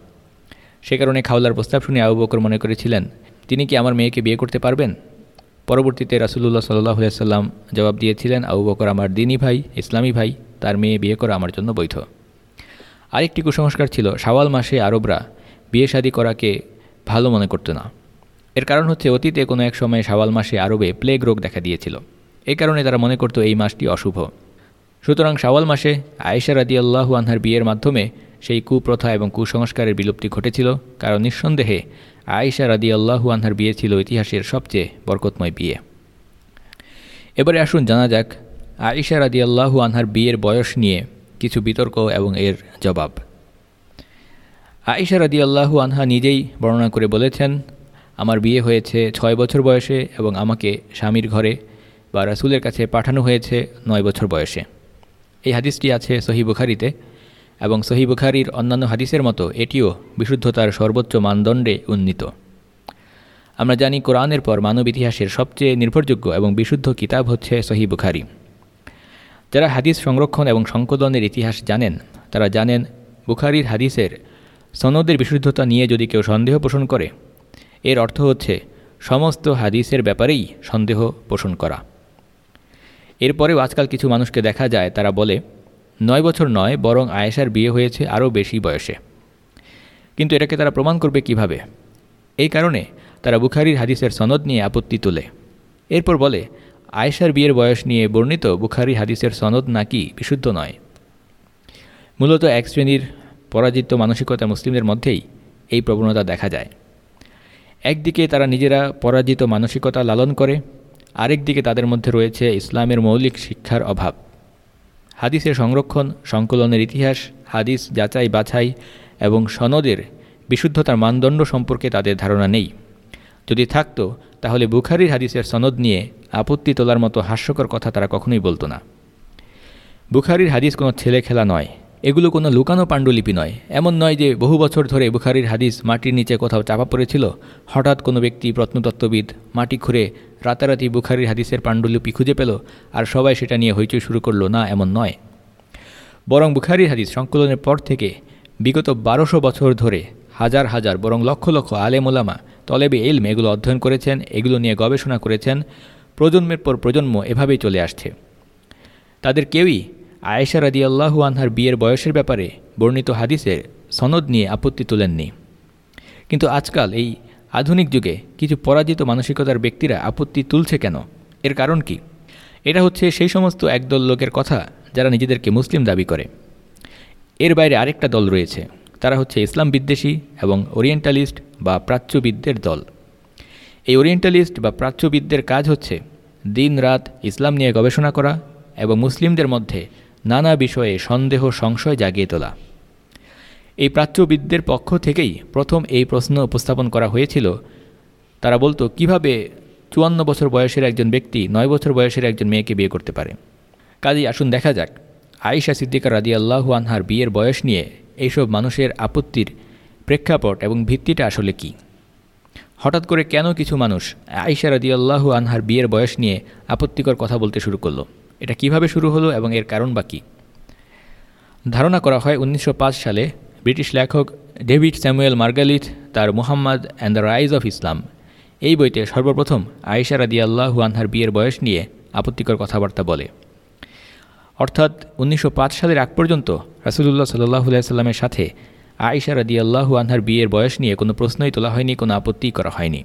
সে কারণে খাওলার প্রস্তাব শুনে আবু বকর মনে করেছিলেন, তিনি কি আমার মেয়েকে বিয়ে করতে পারবেন? পরবর্তীতে রাসুল্লাহ সাল্লাহ সাল্লাম জবাব দিয়েছিলেন, আবু বকর আমার দিনী ভাই, ইসলামী ভাই, তার মেয়ে বিয়ে করা আমার জন্য বৈধ। আরেকটি কুসংস্কার ছিল, শাওয়াল মাসে আরবরা বিয়ে শাদী করাকে ভালো মনে করতো না। এর কারণ হচ্ছে অতীতে কোনো এক সময় শাওয়াল মাসে আরবে প্লেগ রোগ দেখা দিয়েছিল। এই কারণে তারা মনে করতো এই মাসটি অশুভ। সুতরাং শাওয়াল মাসে আয়েশা রাদি আল্লাহু আনহার বিয়ের মাধ্যমে সেই কুপ্রথা এবং কুসংস্কারের বিলুপ্তি ঘটেছিল, কারণ নিঃসন্দেহে আয়েশা রাদি আল্লাহু আনহার বিয়ে ছিল ইতিহাসের সবচেয়ে বরকতময় বিয়ে। এবারে আসুন জানা যাক, আয়েশা রাদি আল্লাহু আনহার বিয়ের বয়স নিয়ে কিছু বিতর্ক এবং এর জবাব। আয়েশা রাদি আল্লাহু আনহা নিজেই বর্ণনা করে বলেছেন, আমার বিয়ে হয়েছে ছয় বছর বয়সে এবং আমাকে স্বামীর ঘরে বা রাসুলের কাছে পাঠানো হয়েছে নয় বছর বয়সে। এই হাদিসটি আছে সহি বুখারিতে এবং সহি বুখারির অন্যান্য হাদিসের মতো এটিও বিশুদ্ধতার সর্বোচ্চ মানদণ্ডে উন্নীত। আমরা জানি কোরআনের পর মানব ইতিহাসের সবচেয়ে নির্ভরযোগ্য এবং বিশুদ্ধ কিতাব হচ্ছে সহি বুখারি। যারা হাদিস সংরক্ষণ এবং সংকলনের ইতিহাস জানেন, তারা জানেন বুখারির হাদিসের সনদের বিশুদ্ধতা নিয়ে যদি কেউ সন্দেহ পোষণ করে, এর অর্থ হচ্ছে সমস্ত হাদিসের ব্যাপারেই সন্দেহ পোষণ করা। এরপরেও আজকাল কিছু মানুষকে দেখা যায়, তারা বলে, নয় বছর নয়, বরং আয়েশার বিয়ে হয়েছে আরও বেশি বয়সে। কিন্তু এটাকে তারা প্রমাণ করবে কীভাবে? এই কারণে তারা বুখারির হাদিসের সনদ নিয়ে আপত্তি তোলে। এরপর বলে, আয়েশার বিয়ের বয়স নিয়ে বর্ণিত বুখারি হাদিসের সনদ নাকি বিশুদ্ধ নয়? মূলত এক শ্রেণির পরাজিত মানসিকতা মুসলিমদের মধ্যেই এই প্রবণতা দেখা যায়। একদিকে তারা নিজেরা পরাজিত মানসিকতা লালন করে আরেক দিকে তাদের মধ্যে রয়েছে ইসলামের মৌলিক শিক্ষার অভাব। হাদিসের সংরক্ষণ, সংকলনের ইতিহাস, হাদিস যাচাই বাছাই এবং সনদের বিশুদ্ধতার মানদণ্ড সম্পর্কে তাদের ধারণা নেই। যদি থাকতো, তাহলে বুখারির হাদিসের সনদ নিয়ে আপত্তি তোলার মতো হাস্যকর কথা তারা কখনোই বলতো না। বুখারির হাদিস কোনো ছেলে খেলা নয়। এগুলো কোনো লুকানো পাণ্ডুলিপি নয়। এমন নয় যে বহু বছর ধরে বুখারির হাদিস মাটির নিচে কোথাও চাপা পড়েছিল। হঠাৎ কোনো ব্যক্তি প্রত্নতত্ত্ববিদ মাটি খুঁড়ে রাতারাতি বুখারির হাদিসের পাণ্ডুলিপি খুঁজে পেল আর সবাই সেটা নিয়ে হইচই শুরু করল, না, এমন নয়। বরং বুখারির হাদিস সংকলনের পর থেকে বিগত বারোশো বছর ধরে হাজার হাজার বরং লক্ষ লক্ষ আলেমোলামা তলেবে এলম এগুলো অধ্যয়ন করেছেন, এগুলো নিয়ে গবেষণা করেছেন, প্রজন্মের পর প্রজন্ম এভাবেই চলে আসছে। তাদের কেউই আয়েশা রাদি আল্লাহু আনহার বিয়ের বয়সের ব্যাপারে বর্ণিত হাদিসের সনদ নিয়ে আপত্তি তোলেননি। কিন্তু আজকাল এই আধুনিক যুগে কিছু পরাজিত মানসিকতার ব্যক্তিরা আপত্তি তুলছে কেন? এর কারণ কি? এটা হচ্ছে সেই সমস্ত একদল লোকের কথা যারা নিজেদেরকে মুসলিম দাবি করে। এর বাইরে আরেকটা দল রয়েছে। তারা হচ্ছে ইসলাম বিদ্বেষী এবং ওরিয়েন্টালিস্ট বা প্রাচ্যবিদদের দল। এই ওরিয়েন্টালিস্ট বা প্রাচ্যবিদদের কাজ হচ্ছে দিন রাত ইসলাম নিয়ে গবেষণা করা এবং মুসলিমদের মধ্যে নানা বিষয়ে সন্দেহ, সংশয় জাগিয়ে তোলা। এই প্রাচ্যবিদদের পক্ষ থেকেই প্রথম এই প্রশ্ন উপস্থাপন করা হয়েছিল। তারা বলতো, কীভাবে চুয়ান্ন বছর বয়সের একজন ব্যক্তি নয় বছর বয়সের একজন মেয়েকে বিয়ে করতে পারে? কাজেই আসুন দেখা যাক, আয়েশা সিদ্দিকা রাদি আল্লাহু আনহার বিয়ের বয়স নিয়ে এইসব মানুষের আপত্তির প্রেক্ষাপট এবং ভিত্তিটা আসলে কি? হঠাৎ করে কেন কিছু মানুষ আয়েশা রাদি আল্লাহু আনহার বিয়ের বয়স নিয়ে আপত্তিকর কথা বলতে শুরু করল? এটা কীভাবে শুরু হলো এবং এর কারণ বা কী? ধারণা করা হয় উনিশশো পাঁচ সালে ব্রিটিশ লেখক ডেভিড স্যামুয়েল মার্গালিথ তার Muhammad and the rise of Islam. এই বইতে সর্বপ্রথম আয়েশা আল্লাহু আনহার বিয়ের বয়স নিয়ে আপত্তিকর কথাবার্তা বলে। অর্থাৎ উনিশশো পাঁচ সালের আগ পর্যন্ত রাসুলুল্লাহ সাল্লাহ সাল্লামের সাথে আয়েশা রাদি আল্লাহু আনহার বিয়ের বয়স নিয়ে কোনো প্রশ্নই তোলা হয়নি, কোনো আপত্তি করা হয়নি।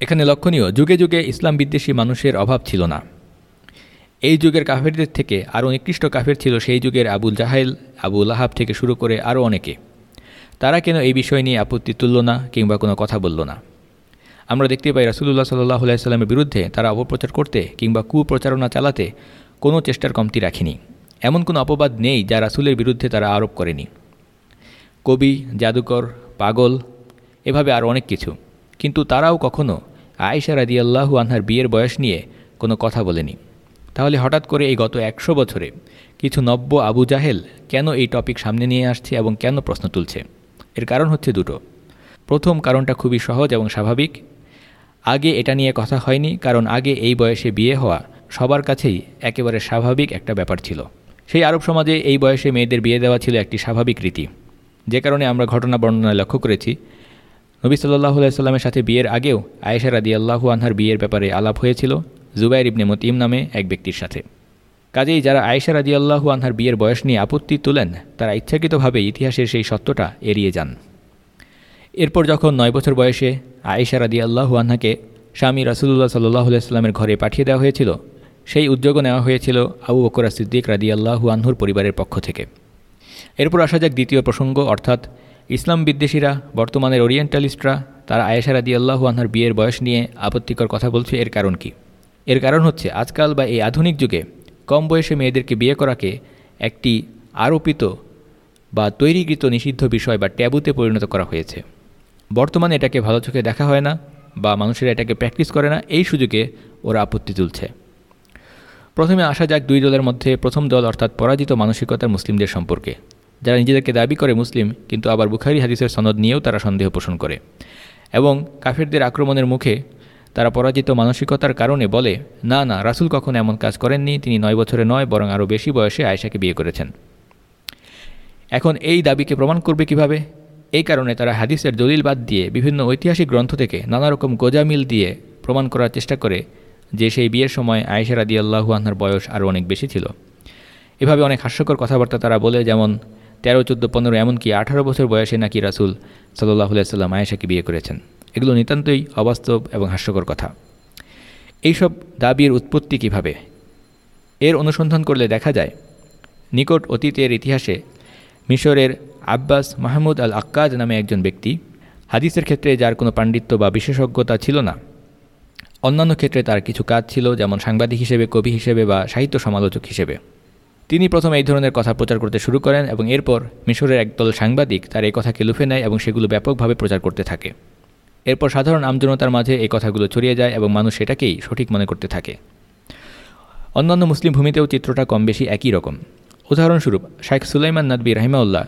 এখানে লক্ষণীয়, যুগে যুগে ইসলাম বিদ্বেষী মানুষের অভাব ছিল না। এই যুগের কাফেরদের থেকে আরও নিকৃষ্ট কাফের ছিল সেই যুগের আবুল জাহাইল আবুল লাহাব থেকে শুরু করে আরও অনেকে। তারা কেন এই বিষয় নিয়ে আপত্তি তুলল না কিংবা কোনো কথা বলল না? আমরা দেখতে পাই রাসুলুল্লাহ সাল্লাহ আলাইস্লামের বিরুদ্ধে তারা অপপ্রচার করতে কিংবা কুপ্রচারণা চালাতে কোনো চেষ্টার কমতি রাখেনি। এমন কোনো অপবাদ নেই যা রাসুলের বিরুদ্ধে তারা আরোপ করেনি। কবি, জাদুকর, পাগল, এভাবে আর অনেক কিছু। কিন্তু তারাও কখনও আয়েশা রাদিয়াল্লাহু আনহার বিয়ের বয়স নিয়ে কোনো কথা বলেনি। তাহলে হঠাৎ করে এই গত একশো বছরে কিছু নব্য আবু জাহেল কেন এই টপিক সামনে নিয়ে আসছে এবং কেন প্রশ্ন তুলছে? এর কারণ হচ্ছে দুটো। প্রথম কারণটা খুবই সহজ এবং স্বাভাবিক। আগে এটা নিয়ে কথা হয়নি, কারণ আগে এই বয়সে বিয়ে হওয়া সবার কাছেই একেবারে স্বাভাবিক একটা ব্যাপার ছিল। সেই আরব সমাজে এই বয়সে মেয়েদের বিয়ে দেওয়া ছিল একটি স্বাভাবিক রীতি। যে কারণে আমরা ঘটনা বর্ণনায় লক্ষ্য করেছি, নবী সাল্লাহ সাল্লামের সাথে বিয়ের আগেও আয়েশা রাদি আল্লাহু আনহার বিয়ের ব্যাপারে আলাপ হয়েছিল। জুবাইর ইবনে মতিম নামে এক ব্যক্তির সাথে। কাজেই যারা আয়েশা রাদি আল্লাহু আনহার বিয়ের বয়স নিয়ে আপত্তি তুলেন, তারা ইচ্ছাকৃতভাবে ইতিহাসের সেই সত্যটা এড়িয়ে যান। এরপর যখন নয় বছর বয়সে আয়েশা রাদি আল্লাহু আনহাকে স্বামী রাসুল্লাহ সাল্লাহ সাল্লামের ঘরে পাঠিয়ে দেওয়া হয়েছিল, সেই উদ্যোগও নেওয়া হয়েছিল আবু বকরা সিদ্দিক রাদি আল্লাহু আনহুর পরিবারের পক্ষ থেকে। এরপর আসা যাক দ্বিতীয় প্রসঙ্গ, অর্থাৎ ইসলাম বিদ্বেষীরা, বর্তমানের ওরিয়েন্টালিস্টরা, তারা আয়েশা রাদি আল্লাহু আনহার বিয়ের বয়স নিয়ে আপত্তিকর কথা বলছে এর কারণ কি? এর কারণ হচ্ছে আজকাল বা এই আধুনিক যুগে কম বয়সে মেয়েদেরকে বিয়ে করাকে একটি আরোপিত বা তৈরিকৃত নিষিদ্ধ বিষয় বা ট্যাবুতে পরিণত করা হয়েছে। বর্তমানে এটাকে ভালো চোখে দেখা হয় না বা মানুষেরা এটাকে প্র্যাকটিস করে না, এই সুযোগে ওরা আপত্তি তুলছে। প্রথমে আসা যাক দুই দলের মধ্যে প্রথম দল অর্থাৎ পরাজিত মানসিকতার মুসলিমদের সম্পর্কে। যারা নিজেদেরকে দাবি করে মুসলিম, কিন্তু আবার বুখারি হাদিসের সনদ নিয়েও তারা সন্দেহ পোষণ করে। এবং কাফেরদের আক্রমণের মুখে তারা পরাজিত মানসিকতার কারণে বলে, না না, রাসুল কখনো এমন কাজ করেননি, তিনি নয় বছরে নয়, বরং আরও বেশি বয়সে আয়েশাকে বিয়ে করেছেন। এখন এই দাবিকে প্রমাণ করবে কীভাবে? এই কারণে তারা হাদিসের দলিল বাদ দিয়ে বিভিন্ন ঐতিহাসিক গ্রন্থ থেকে নানা রকম গোজামিল দিয়ে প্রমাণ করার চেষ্টা করে যে সেই বিয়ের সময় আয়েশা রাদি আল্লাহু আনহার বয়স আরও অনেক বেশি ছিল। এভাবে অনেক হাস্যকর কথাবার্তা তারা বলে, যেমন, তেরো, চোদ্দ, পনেরো, এমনকি আঠারো বছর বয়সে নাকি রাসুল সাল্লাহ সাল্লাম আয়েশাকে বিয়ে করেছেন। এগুলো নিতান্তই অবাস্তব এবং হাস্যকর কথা। এইসব দাবির উৎপত্তি কীভাবে? এর অনুসন্ধান করলে দেখা যায়, নিকট অতীতের ইতিহাসে মিশরের আব্বাস মাহমুদ আল আক্কাজ নামে একজন ব্যক্তি হাদিসের ক্ষেত্রে যার কোনো পাণ্ডিত্য বা বিশেষজ্ঞতা ছিল না। অন্যান্য ক্ষেত্রে তার কিছু কাজ ছিল, যেমন সাংবাদিক হিসেবে, কবি হিসেবে বা সাহিত্য সমালোচক হিসেবে। তিনি প্রথম এই ধরনের কথা প্রচার করতে শুরু করেন এবং এরপর মিশরের একদল সাংবাদিক তার এই কথাকে লুফে নেয় এবং সেগুলো ব্যাপকভাবে প্রচার করতে থাকে। এরপর সাধারণ আমজনতার মাঝে এই কথাগুলো ছড়িয়ে যায় এবং মানুষ সেটাকেই সঠিক মনে করতে থাকে। অন্যান্য মুসলিম ভূমিতেও চিত্রটা কম বেশি একই রকম। উদাহরণস্বরূপ, শাইখ সুলাইমান নাদবি রাহিমাউল্লাহ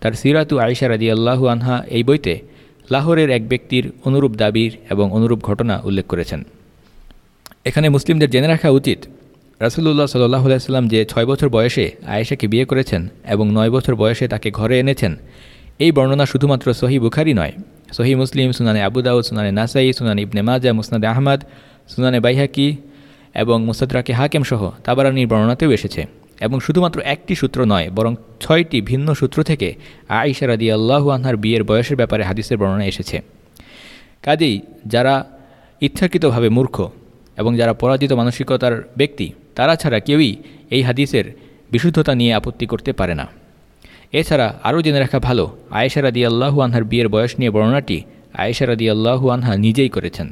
তার সিরাতু আয়েশা রাদি আল্লাহু আনহা এই বইতে লাহোরের এক ব্যক্তির অনুরূপ দাবির এবং অনুরূপ ঘটনা উল্লেখ করেছেন। এখানে মুসলিমদের জেনে রাখা উচিত রাসুল্লাহ সাল্লাহ সাল্লাম যে ছয় বছর বয়সে আয়েশাকে বিয়ে করেছেন এবং নয় বছর বয়সে তাকে ঘরে এনেছেন, এই বর্ণনা শুধুমাত্র সহি বুখারি নয় সহি মুসলিম, সুনানে আবুদাউদ সুনানে নাসাই, সুনান ইবনে মাজা, মুসনাদে আহমদ, সুনানে বাইহাকি এবং মুসাদরাকে হাকেম সহ তাবারানির বর্ণনাতেও এসেছে। এবং শুধুমাত্র একটি সূত্র নয়, বরং ছয়টি ভিন্ন সূত্র থেকে আইসা রাদি আল্লাহু আনহার বিয়ের বয়সের ব্যাপারে হাদিসের বর্ণনা এসেছে। কাজেই যারা ইচ্ছাকৃতভাবে মূর্খ এবং যারা পরাজিত মানসিকতার ব্যক্তি, তারা ছাড়া কেউই এই হাদিসের বিশুদ্ধতা নিয়ে আপত্তি করতে পারে না। এছাড়া আরও জেনে রাখা ভালো, আয়েশা রাদি আল্লাহু আনহার বিয়ের বয়স নিয়ে বর্ণনাটি আয়েশা রাদি আল্লাহু আনহা নিজেই করেছেন।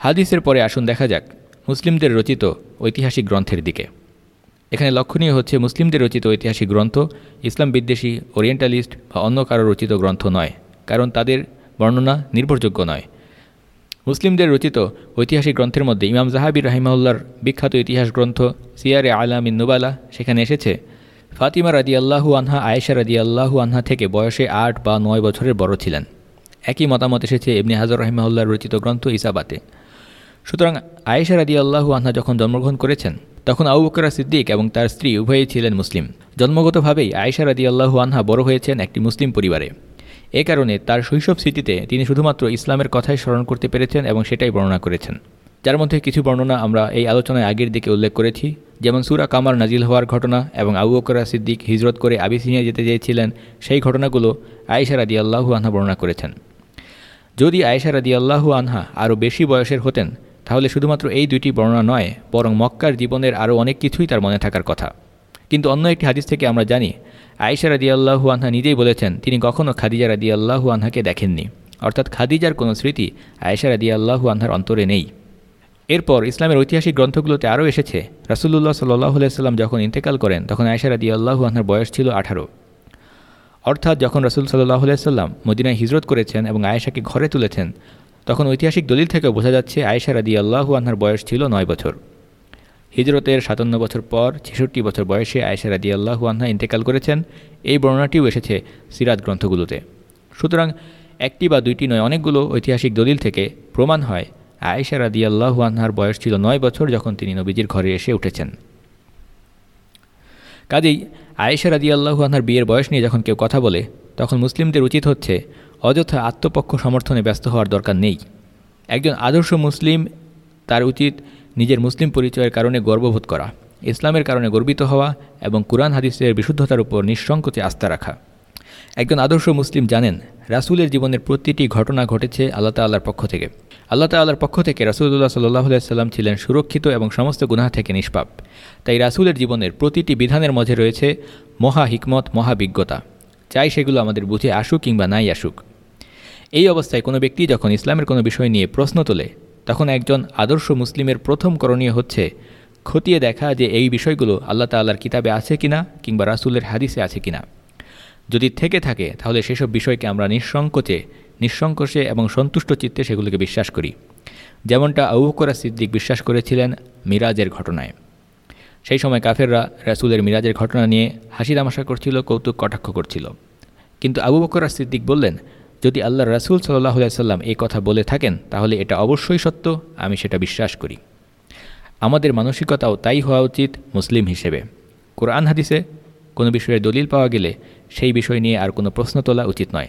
হাদিসের পরে আসুন দেখা যাক মুসলিমদের রচিত ঐতিহাসিক গ্রন্থের দিকে। এখানে লক্ষণীয় হচ্ছে মুসলিমদের রচিত ঐতিহাসিক গ্রন্থ ইসলাম বিদ্বেষী, ওরিয়েন্টালিস্ট বা অন্য কারও রচিত গ্রন্থ নয়, কারণ তাদের বর্ণনা নির্ভরযোগ্য নয়। মুসলিমদের রচিত ঐতিহাসিক গ্রন্থের মধ্যে ইমাম জাহাবি রাহিমাউল্লার বিখ্যাত ইতিহাস গ্রন্থ সিয়ারে আলামিন নুবালা সেখানে এসেছে ফাতিমা রাদি আল্লাহু আনহা, আয়েশা রাদি আল্লাহু আনহা থেকে বয়সে আট বা নয় বছরের বড় ছিলেন। একই মতামত এসেছে এমনি হাজর রহিমাউল্লার রচিত গ্রন্থ ইসাবাতে। সুতরাং আয়েশা রাদি আল্লাহু আনহা যখন জন্মগ্রহণ করেছেন, তখন আউ বকরা সিদ্দিক এবং তার স্ত্রী উভয়ই ছিলেন মুসলিম। জন্মগতভাবেই আয়েশা রাদি আল্লাহু আনহা বড় হয়েছেন একটি মুসলিম পরিবারে। এ কারণে তার শৈশব স্মৃতিতে তিনি শুধুমাত্র ইসলামের কথাই স্মরণ করতে পেরেছেন এবং সেটাই বর্ণনা করেছেন। যার মধ্যে কিছু বর্ণনা আমরা এই আলোচনায় আগের দিকে উল্লেখ করেছি, যেমন সুরা কামার নাজিল হওয়ার ঘটনা এবং আবু বকরা সিদ্দিক হিজরত করে আবিসিনিয়া যেতে চেয়েছিলেন, সেই ঘটনাগুলো আয়েশা রাদি আল্লাহু আনহা বর্ণনা করেছেন। যদি আয়েশা রাদি আল্লাহু আনহা আরও বেশি বয়সের হতেন, তাহলে শুধুমাত্র এই দুইটি বর্ণনা নয়, বরং মক্কার জীবনের আরও অনেক কিছুই তার মনে থাকার কথা। কিন্তু অন্য একটি হাদিস থেকে আমরা জানি, আয়েশা রাদি আল্লাহু আনহা নিজেই বলেছেন, তিনি কখনও খাদিজা রাদি আল্লাহু আনহাকে দেখেননি। অর্থাৎ খাদিজার কোনো স্মৃতি আয়েশা রাদি আল্লাহু আনহার অন্তরে নেই। এরপর ইসলামের ঐতিহাসিক গ্রন্থগুলোতে আরও এসেছে। রাসুল্লাহ সাল্লাহ সাল্লাম যখন ইন্তেকাল করেন, তখন আয়েশা রাদি আল্লাহু আনহার বয়স ছিল আঠারো। অর্থাৎ যখন রসুল সাল্লাহ সাল্লাম মদিনায় হিজরত করেছেন এবং আয়েশাকে ঘরে তুলেছেন, তখন ঐতিহাসিক দলিল থেকেও বোঝা যাচ্ছে আয়েশা রাদি আল্লাহু আনহার বয়স ছিল নয় বছর। হিজরতের সাতান্ন বছর পর ছেষট্টি বছর বয়সে আয়েশা রাদি আল্লাহু আনহা ইন্তেকাল করেছেন। এই বর্ণনাটিও এসেছে সিরাত গ্রন্থগুলোতে। সুতরাং একটি বা দুইটি নয়, অনেকগুলো ঐতিহাসিক দলিল থেকে প্রমাণ হয় আয়েশা রাদি আল্লাহু আনহার বয়স ছিল নয় বছর যখন তিনি নবীজির ঘরে এসে উঠেছেন। কাজেই আয়েশা রাদি আল্লাহু আনহার বিয়ের বয়স নিয়ে যখন কেউ কথা বলে, তখন মুসলিমদের উচিত হচ্ছে অযথা আত্মপক্ষ সমর্থনে ব্যস্ত হওয়ার দরকার নেই। একজন আদর্শ মুসলিম তার উচিত নিজের মুসলিম পরিচয়ের কারণে গর্ববোধ করা, ইসলামের কারণে গর্বিত হওয়া এবং কোরআন হাদিসের বিশুদ্ধতার উপর নিঃসংকোচে আস্থা রাখা। একজন আদর্শ মুসলিম জানেন, রাসুলের জীবনের প্রতিটি ঘটনা ঘটেছে আল্লাহ তাল্লার পক্ষ থেকে। আল্লাহ তাল্লার পক্ষ থেকে রাসুল্লাহ সাল্লাহ সাল্লাম ছিলেন সুরক্ষিত এবং সমস্ত গুনাহ থেকে নিষ্পাপ। তাই রাসুলের জীবনের প্রতিটি বিধানের মধ্যে রয়েছে মহা হিকমত মহাবিজ্ঞতা চাই সেগুলো আমাদের বুঝে আসুক কিংবা নাই আসুক। এই অবস্থায় কোনো ব্যক্তি যখন ইসলামের কোনো বিষয় নিয়ে প্রশ্ন তোলে, তখন একজন আদর্শ মুসলিমের প্রথম করণীয় হচ্ছে খতিয়ে দেখা যে এই বিষয়গুলো আল্লাহ তাল্লার কিতাবে আছে কিনা কিংবা রাসুলের হাদিসে আছে কিনা। যদি থেকে থাকে, তাহলে সেসব বিষয়কে আমরা নিঃসংকোচে নিঃসংকোচে এবং সন্তুষ্ট চিত্তে সেগুলোকে বিশ্বাস করি। যেমনটা আউকরা সিদ্দিক বিশ্বাস করেছিলেন মিরাজের ঘটনায়। সেই সময় কাফেররা রাসুলের মিরাজের ঘটনা নিয়ে হাসি তামাশা করছিল, কৌতুক কটাক্ষ করছিল। কিন্তু আবু বকর সিদ্দিক বললেন, যদি আল্লাহ রাসুল সাল্লাহ সাল্লাম এই কথা বলে থাকেন, তাহলে এটা অবশ্যই সত্য, আমি সেটা বিশ্বাস করি। আমাদের মানসিকতাও তাই হওয়া উচিত মুসলিম হিসেবে। কোরআন হাদিসে কোনো বিষয়ে দলিল পাওয়া গেলে সেই বিষয় নিয়ে আর কোনো প্রশ্ন তোলা উচিত নয়।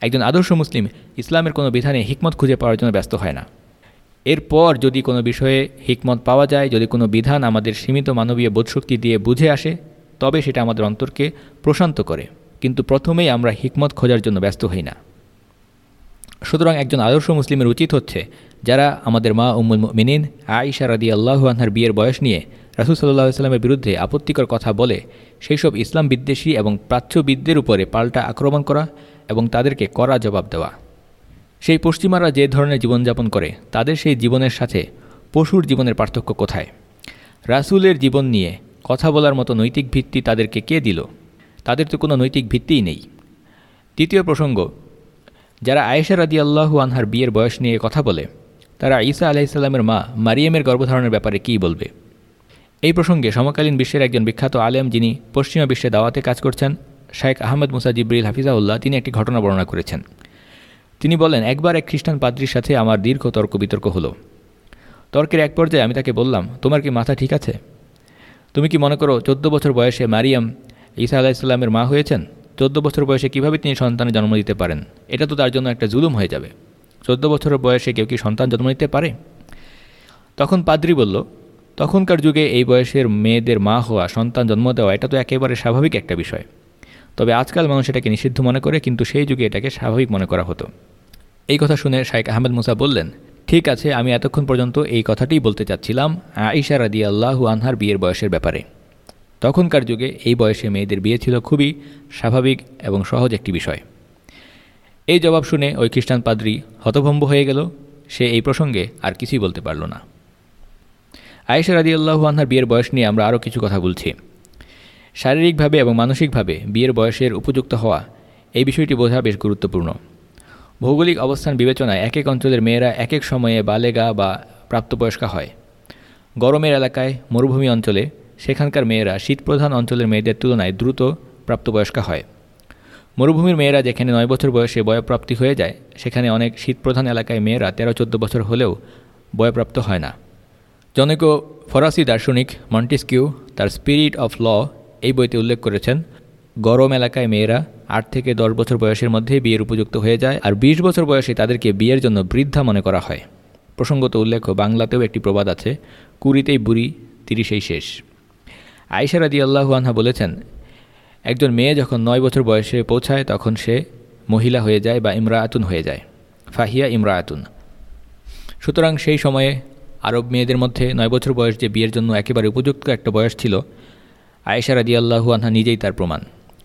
একজন আদর্শ মুসলিম ইসলামের কোনো বিধানে হিকমত খুঁজে পাওয়ার জন্য ব্যস্ত হয় না। এরপর যদি কোনো বিষয়ে হিকমত পাওয়া যায়, যদি কোনো বিধান আমাদের সীমিত মানবীয় বোধশক্তি দিয়ে বুঝে আসে, তবে সেটা আমাদের অন্তরকে প্রশান্ত করে। কিন্তু প্রথমেই আমরা হিকমত খোঁজার জন্য ব্যস্ত হই না। সুতরাং একজন আদর্শ মুসলিমের উচিত হচ্ছে, যারা আমাদের মা উম্মুল মিনিন আয়েশা রাদি আল্লাহ আনহার বিয়ের বয়স নিয়ে রাসুল সাল্লাহ সাল্লামের বিরুদ্ধে আপত্তিকর কথা বলে সেই সব ইসলাম বিদ্বেষী এবং প্রাচ্যবিদদের উপরে পাল্টা আক্রমণ করা এবং তাদেরকে কড়া জবাব দেওয়া। সেই পশ্চিমারা যে ধরনের জীবনযাপন করে, তাদের সেই জীবনের সাথে পশুর জীবনের পার্থক্য কোথায়? রাসুলের জীবন নিয়ে কথা বলার মতো নৈতিক ভিত্তি তাদেরকে কে দিল? তাদের তো কোনো নৈতিক ভিত্তিই নেই। দ্বিতীয় প্রসঙ্গ, যারা আয়েশা রাদি আল্লাহু আনহার বিয়ের বয়স নিয়ে কথা বলে, তারা ঈসা আলাইসাল্লামের মা মারিয়ামের গর্ভধারণের ব্যাপারে কী বলবে? এই প্রসঙ্গে সমকালীন বিশ্বের একজন বিখ্যাত আলেম যিনি পশ্চিমা বিশ্বে দাওয়াতে কাজ করছেন শায়েখ আহমদ মুসা জিব্রিল হাফিজাউল্লাহ তিনি একটি ঘটনা বর্ণনা করেছেন। তিনি বলেন, একবার এক খ্রিস্টান পাদ্রির সাথে আমার দীর্ঘ তর্ক বিতর্ক হলো। তর্কের এক পর্যায়ে আমি তাকে বললাম, তোমার কি মাথা ঠিক আছে? তুমি কি মনে করো চোদ্দ বছর বয়সে মারিয়াম ঈসা আলাহিসাল্লামের মা হয়েছেন? চোদ্দ বছর বয়সে কীভাবে তিনি সন্তানের জন্ম দিতে পারেন? এটা তো তার জন্য একটা জুলুম হয়ে যাবে। চোদ্দ বছরের বয়সে কেউ কি সন্তান জন্ম দিতে পারে? তখন পাদ্রি বলল, তখনকার যুগে এই বয়সের মেয়েদের মা হওয়া, সন্তান জন্ম দেওয়া, এটা তো একেবারে স্বাভাবিক একটা বিষয়। তবে আজকাল মানুষ এটাকে নিষিদ্ধ মনে করে, কিন্তু সেই যুগে এটাকে স্বাভাবিক মনে করা হতো। এই কথা শুনে শাইক আহমেদ মুসা বললেন, ঠিক আছে, আমি এতক্ষণ পর্যন্ত এই কথাটিই বলতে চাচ্ছিলাম আইসা রাদি আল্লাহু আনহার বিয়ের বয়সের ব্যাপারে। তখনকার যুগে এই বয়সে মেয়েদের বিয়ে ছিল খুবই স্বাভাবিক এবং সহজ একটি বিষয়। এই জবাব শুনে ওই খ্রিস্টান পাদ্রি হতভম্ব হয়ে গেল। সে এই প্রসঙ্গে আর কিছুই বলতে পারল না। আয়েশা রাদি আল্লাহু আনহার বিয়ের বয়স নিয়ে আমরা আরও কিছু কথা বলছি। শারীরিকভাবে এবং মানসিকভাবে বিয়ের বয়সের উপযুক্ত হওয়া এই বিষয়টি বোঝা বেশ গুরুত্বপূর্ণ। ভৌগোলিক অবস্থান বিবেচনায় এক এক অঞ্চলের মেয়েরা এক এক সময়ে বালেগা বা প্রাপ্তবয়স্কা হয়। গরমের এলাকায় মরুভূমি অঞ্চলে সেখানকার মেয়েরা শীতপ্রধান অঞ্চলের মেয়েদের তুলনায় দ্রুত প্রাপ্তবয়স্কা হয়। মরুভূমির মেয়েরা যেখানে নয় বছর বয়সে বয়প্রাপ্তি হয়ে যায়, সেখানে অনেক শীতপ্রধান এলাকায় মেয়েরা তেরো চোদ্দ বছর হলেও বয়প্রাপ্ত হয় না। জনৈক ফরাসি দার্শনিক মন্টিসকিউ তার স্পিরিট অফ ল এই বইতে উল্লেখ করেছেন, গরম এলাকায় মেয়েরা আট থেকে দশ বছর বয়সের মধ্যে বিয়ের উপযুক্ত হয়ে যায় আর বিশ বছর বয়সে তাদেরকে বিয়ের জন্য বৃদ্ধা মনে করা হয়। প্রসঙ্গত উল্লেখ্য, বাংলাতেও একটি প্রবাদ আছে, কুড়িতেই বুড়ি, তিরিশেই শেষ। আয়সা রাদি আল্লাহু আনহা বলেছেন, একজন মেয়ে যখন নয় বছর বয়সে পৌঁছায় তখন সে মহিলা হয়ে যায় বা ইমরায়াতুন হয়ে যায়, ফাহিয়া ইমরায়াতুন সুতরাং সেই সময়ে আরব মেয়েদের মধ্যে নয় বছর বয়স যে বিয়ের জন্য একেবারে উপযুক্ত একটা বয়স ছিল আয়েশা রাদি আল্লাহু আনহা নিজেই তার প্রমাণ।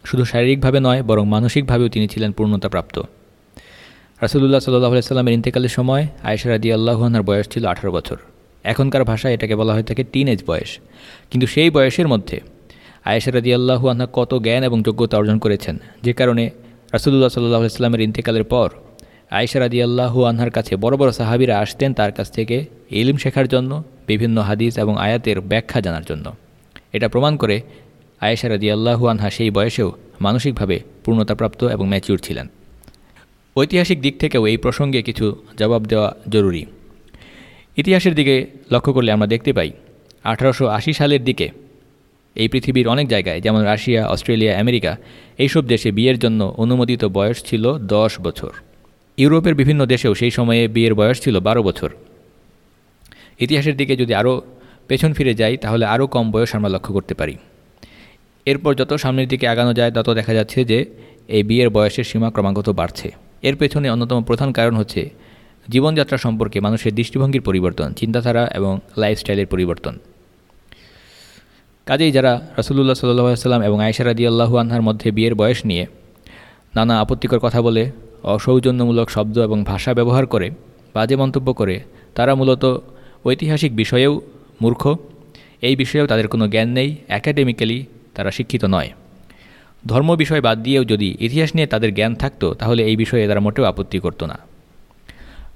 শুধু শারীরিকভাবে নয়, বরং মানসিকভাবেও তিনি ছিলেন পূর্ণতাপ্রাপ্ত। রাসুলুল্লাহ সাল্লাহ সাল্লামের ইন্তেকালের সময় আয়েশা রাদি আল্লাহুয়ানার বয়স ছিল আঠারো বছর। এখনকার ভাষায় এটাকে বলা হয়ে থাকে টিন এজ বয়স। কিন্তু সেই বয়সের মধ্যে আয়েশা রাদি আল্লাহু আনহা কত জ্ঞান এবং যোগ্যতা অর্জন করেছেন, যে কারণে রাসুলুল্লাহ সাল্লাহ সাল্লামের ইন্তেকালের পর আয়েশা রাদি আল্লাহু আনহার কাছে বড় বড় সাহাবিরা আসতেন তার কাছ থেকে ইলিম শেখার জন্য, বিভিন্ন হাদিস এবং আয়াতের ব্যাখ্যা জানার জন্য। এটা প্রমাণ করে আয়েশা রাদি আল্লাহু আনহা সেই বয়সেও মানসিকভাবে পূর্ণতাপ্রাপ্ত এবং ম্যাচিউর ছিলেন। ঐতিহাসিক দিক থেকেও এই প্রসঙ্গে কিছু জবাব দেওয়া জরুরি। ইতিহাসের দিকে লক্ষ্য করলে আমরা দেখতে পাই, আঠারোশো আশি সালের দিকে এই পৃথিবীর অনেক জায়গায়, যেমন রাশিয়া, অস্ট্রেলিয়া, আমেরিকা, এইসব দেশে বিয়ের জন্য অনুমোদিত বয়স ছিল দশ বছর। ইউরোপের বিভিন্ন দেশেও সেই সময়ে বিয়ের বয়স ছিল বারো বছর। ইতিহাসের দিকে যদি আরও পেছন ফিরে যাই, তাহলে আরও কম বয়স আমরা লক্ষ্য করতে পারি। এরপর যত সামনের দিকে আগানো যায়, তত দেখা যাচ্ছে যে এই বিয়ের বয়সের সীমা ক্রমাগত বাড়ছে। এর পেছনে অন্যতম প্রধান কারণ হচ্ছে জীবনযাত্রা সম্পর্কে মানুষের দৃষ্টিভঙ্গির পরিবর্তন, চিন্তাধারা এবং লাইফস্টাইলের পরিবর্তন। কাজেই যারা রসুল্লাহ সাল্লাম এবং আয়সারাদি আল্লাহু আনহার মধ্যে বিয়ের বয়স নিয়ে নানা আপত্তিকর কথা বলে, অসৌজন্যমূলক শব্দ এবং ভাষা ব্যবহার করে, বাজে মন্তব্য করে, তারা মূলত ঐতিহাসিক বিষয়েও মূর্খ, এই বিষয়েও তাদের কোনো জ্ঞান নেই অ্যাকাডেমিক্যালি তারা শিক্ষিত নয়। ধর্ম বিষয় বাদ দিয়েও যদি ইতিহাস নিয়ে তাদের জ্ঞান থাকতো, তাহলে এই বিষয়ে তারা মোটেও আপত্তি করতো না।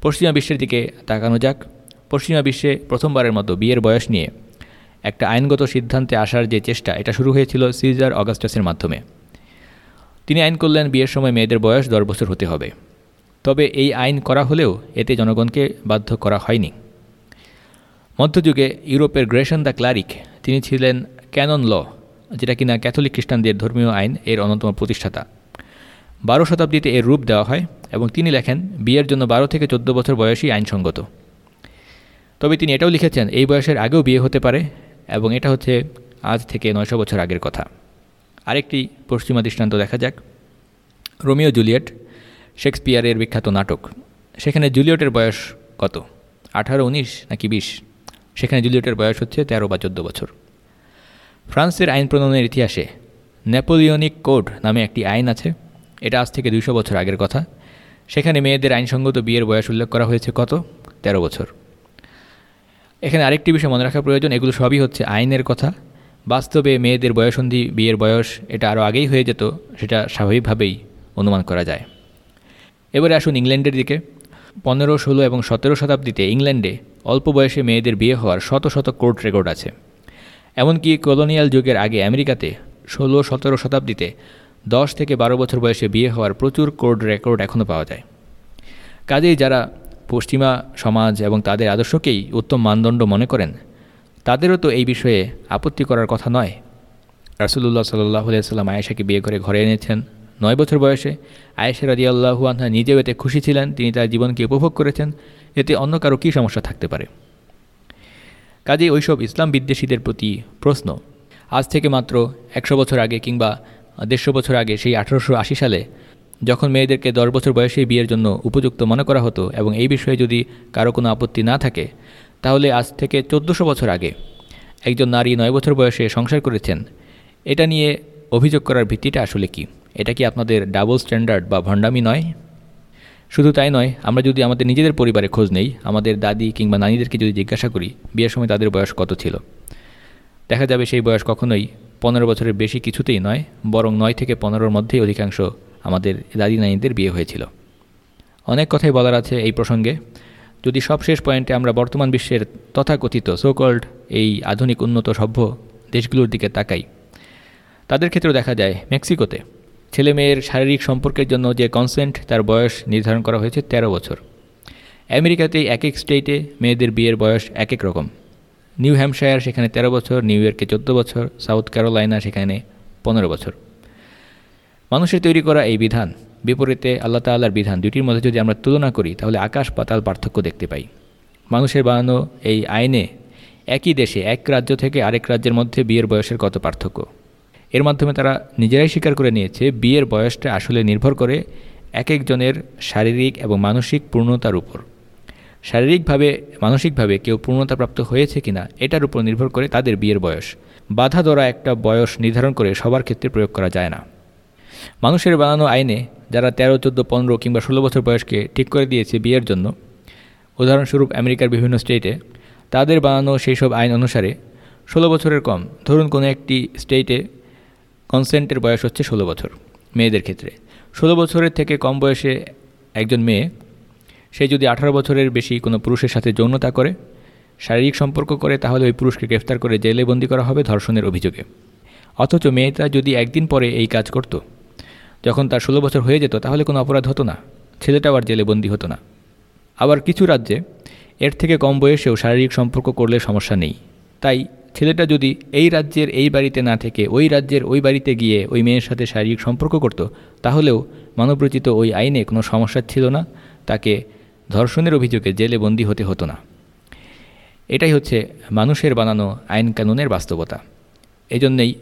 পশ্চিমা বিশ্বের দিকে তাকানো যাক। পশ্চিমা বিশ্বে প্রথমবারের মতো বিয়ের বয়স নিয়ে একটা আইনগত সিদ্ধান্তে আসার যে চেষ্টা, এটা শুরু হয়েছিল সিজার অগাস্টাসের মাধ্যমে। তিনি আইন করলেন বিয়ের সময় মেয়েদের বয়স দশ বছর হতে হবে। তবে এই আইন করা হলেও এতে জনগণকে বাধ্য করা হয়নি। মধ্যযুগে ইউরোপের গ্রেশন দ্য ক্লারিক, তিনি ছিলেন ক্যানন ল, যেটা কিনা ক্যাথলিক খ্রিস্টানদের ধর্মীয় আইন এর অন্যতম প্রতিষ্ঠাতা। বারো শতাব্দীতে এর রূপ দেওয়া হয় এবং তিনি লেখেন, বিয়ের জন্য বারো থেকে চোদ্দ বছর বয়সী আইনসঙ্গত। তবে তিনি এটাও লিখেছেন, এই বয়সের আগেও বিয়ে হতে পারে এবং এটা হচ্ছে আজ থেকে নয়শো বছর আগের কথা। আরেকটি পশ্চিমা দৃষ্টান্ত দেখা যাক। রোমিও জুলিয়েট, শেক্সপিয়ারের বিখ্যাত নাটক। সেখানে জুলিয়েটের বয়স কত? আঠারো, উনিশ নাকি বিশ? সেখানে জুলিয়েটের বয়স হচ্ছে তেরো বা চোদ্দ বছর। ফ্রান্সের আইন প্রণয়নের ইতিহাসে নেপোলিয়নিক কোড নামে একটি আইন আছে। এটা আজ থেকে দুইশো বছর আগের কথা। সেখানে মেয়েদের আইনসঙ্গত বিয়ের বয়স উল্লেখ করা হয়েছে কত? তেরো বছর। এখানে আরেকটি বিষয় মনে রাখা প্রয়োজন, এগুলো সবই হচ্ছে আইনের কথা। বাস্তবে মেয়েদের বয়সন্ধি বিয়ের বয়স এটা আরও আগেই হয়ে যেত, সেটা স্বাভাবিকভাবেই অনুমান করা যায়। এবারে আসুন ইংল্যান্ডের দিকে। পনেরো, ষোলো এবং সতেরো শতাব্দীতে ইংল্যান্ডে অল্প বয়সে মেয়েদের বিয়ে হওয়ার শত শত কোর্ট রেকর্ড আছে। এমনকি কলোনিয়াল যুগের আগে আমেরিকাতে ষোলো, সতেরো শতাব্দীতে দশ থেকে বারো বছর বয়সে বিয়ে হওয়ার প্রচুর কোর্ট রেকর্ড এখনও পাওয়া যায়। কাজেই যারা পশ্চিমা সমাজ এবং তাদের আদর্শকেই উত্তম মানদণ্ড মনে করেন, তাদেরও তো এই বিষয়ে আপত্তি করার কথা নয়। রাসুল্লাহ সাল্লাহ সাল্লাম আয়েশাকে বিয়ে করে ঘরে এনেছেন। নয় বছর বয়সে আয়েশা রাজি আল্লাহু আনহা নিজেও এতে খুশি ছিলেন। তিনি তার জীবনকে উপভোগ করেছেন। এতে অন্য কারও কী সমস্যা থাকতে পারে? কাজেই ওইসব ইসলাম বিদ্বেষীদের প্রতি প্রশ্ন। আজ থেকে মাত্র একশো বছর আগে কিংবা দেড়শো বছর আগে সেই আঠারোশো আশি সালে যখন মেয়েদেরকে দশ বছর বয়সেই বিয়ের জন্য উপযুক্ত মনে করা হতো এবং এই বিষয়ে যদি কারও কোনো আপত্তি না থাকে, তাহলে আজ থেকে চোদ্দোশো বছর আগে একজন নারী নয় বছর বয়সে সংসার করেছেন। এটা নিয়ে অভিযোগ করার ভিত্তিটা আসলে কি? এটা কি আপনাদের ডাবল স্ট্যান্ডার্ড বা ভণ্ডামি নয়? শুধু তাই নয়, আমরা যদি আমাদের নিজেদের পরিবারে খোঁজ নেই, আমাদের দাদি কিংবা নানিদেরকে যদি জিজ্ঞাসা করি, বিয়ের সময় তাদের বয়স কত ছিল? দেখা যাবে সেই বয়স কখনোই পনেরো বছরের বেশি কিছুতেই নয়, বরং নয় থেকে পনেরোর মধ্যেই অধিকাংশ আমাদের দাদি নানিদের বিয়ে হয়েছিল। অনেক কথাই বলার আছে এই প্রসঙ্গে। যদি সবশেষ পয়েন্টে আমরা বর্তমান বিশ্বের তথাকথিত সোকল্ড এই আধুনিক উন্নত সভ্য দেশগুলোর দিকে তাকাই, তাদের ক্ষেত্রেও দেখা যায় মেক্সিকোতে ছেলে মেয়ের শারীরিক সম্পর্কের জন্য যে কনসেন্ট তার বয়স নির্ধারণ করা হয়েছে ১৩ বছর। আমেরিকাতে এক এক স্টেটে মেয়েদের বিয়ের বয়স এক এক রকম। নিউ হ্যাম্পশায়ার সেখানে ১৩ বছর, নিউ ইয়র্কে চোদ্দ বছর, সাউথ ক্যারোলাইনা সেখানে পনেরো বছর। মানুষের তৈরি করা এই বিধান, বিপরীতে আল্লাহ তাল্লার বিধান দুটির মধ্যে যদি আমরা তুলনা করি, তাহলে আকাশ পাতাল পার্থক্য দেখতে পাই। মানুষের বানানো এই আইনে একই দেশে এক রাজ্য থেকে আরেক রাজ্যের মধ্যে বিয়ের বয়সের কত পার্থক্য? এর মাধ্যমে তারা নিজেরাই স্বীকার করে নিয়েছে, বিয়ের বয়সটা আসলে নির্ভর করে এক একজনের শারীরিক এবং মানসিক পূর্ণতার উপর। শারীরিকভাবে, মানসিকভাবে কেউ পূর্ণতাপ্রাপ্ত হয়েছে কিনা, এটার উপর নির্ভর করে তাদের বিয়ের বয়স। বাধা ধরা একটা বয়স নির্ধারণ করে সবার ক্ষেত্রে প্রয়োগ করা যায় না। মানুষের বানানো আইনে যারা তেরো, চোদ্দ, পনেরো কিংবা ষোলো বছর বয়সকে ঠিক করে দিয়েছে বিয়ের জন্য, উদাহরণস্বরূপ আমেরিকার বিভিন্ন স্টেটে, তাদের বানানো সেই সব আইন অনুসারে ষোলো বছরের কম। ধরুন কোনো একটি স্টেটে কনসেন্টের বয়স হচ্ছে ষোলো বছর, মেয়েদের ক্ষেত্রে। ষোলো বছরের থেকে কম বয়সে একজন মেয়ে, সে যদি আঠারো বছরের বেশি কোনো পুরুষের সাথে যৌনতা করে, শারীরিক সম্পর্ক করে, তাহলে ওই পুরুষকে গ্রেফতার করে জেলে বন্দি করা হবে ধর্ষণের অভিযোগে। অথচ মেয়েটা যদি একদিন পরে এই কাজ করত, যখন তার ষোলো বছর হয়ে যেত, তাহলে কোনো অপরাধ হতো না, ছেলেটাও আর জেলে বন্দি হতো না। আবার কিছু রাজ্যে এর থেকে কম বয়সেও শারীরিক সম্পর্ক করলে সমস্যা নেই। তাই ছেলেটা যদি এই রাজ্যের এই বাড়িতে না থেকে ওই রাজ্যের ওই বাড়িতে গিয়ে ওই মেয়ের সাথে শারীরিক সম্পর্ক করত, তাহলেও মানবরচিত ওই আইনে কোনো সমস্যা ছিল না। তাকে ধর্ষণের অভিযোগে জেলে বন্দি হতে হতো না। এটাই হচ্ছে মানুষের বানানো আইন কানুনের বাস্তবতা। এজন্যই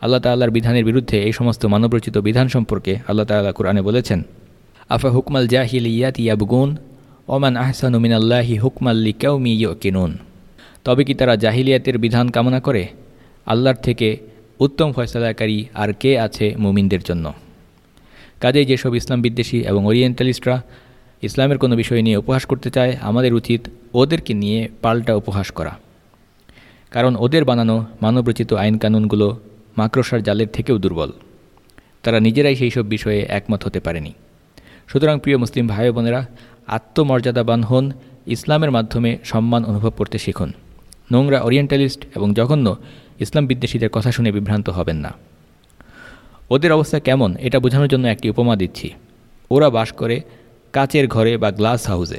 আল্লাহ তাল্লাহর বিধানের বিরুদ্ধে এই সমস্ত মানবরচিত বিধান সম্পর্কে আল্লাহ তাল্লাহ কোরআনে বলেছেন, আফা হুকমাল জাহিল ইয়াত ইয়াবগুন, ওমান আহসানুমিন আল্লাহি হুকমাল্লি কেউমি কিনুন তবে কি তারা জাহিলিয়াতের বিধান কামনা করে? আল্লাহর থেকে উত্তম ফয়সলাকারী আর কে আছে মুমিনদের জন্য? কাজেই যেসব ইসলাম বিদ্বেষী এবং ওরিয়েন্টালিস্টরা ইসলামের কোনো বিষয় নিয়ে উপহাস করতে চায়, আমাদের উচিত ওদেরকে নিয়ে পাল্টা উপহাস করা। কারণ ওদের বানানো মানবরচিত আইন কানুনগুলো মাকড়সার জালের থেকেও দুর্বল। তারা নিজেরাই সেই সব বিষয়ে একমত হতে পারেনি। সুতরাং প্রিয় মুসলিম ভাই বোনেরা, আত্মমর্যাদাবান হন, ইসলামের মাধ্যমে সম্মান অনুভব করতে শিখুন। নোংরা ওরিয়েন্টালিস্ট এবং জঘন্য ইসলাম বিদ্বেষীদের কথা শুনে বিভ্রান্ত হবেন না। ওদের অবস্থা কেমন, এটা বোঝানোর জন্য একটি উপমা দিচ্ছি। ওরা বাস করে কাচের ঘরে বা গ্লাস হাউসে।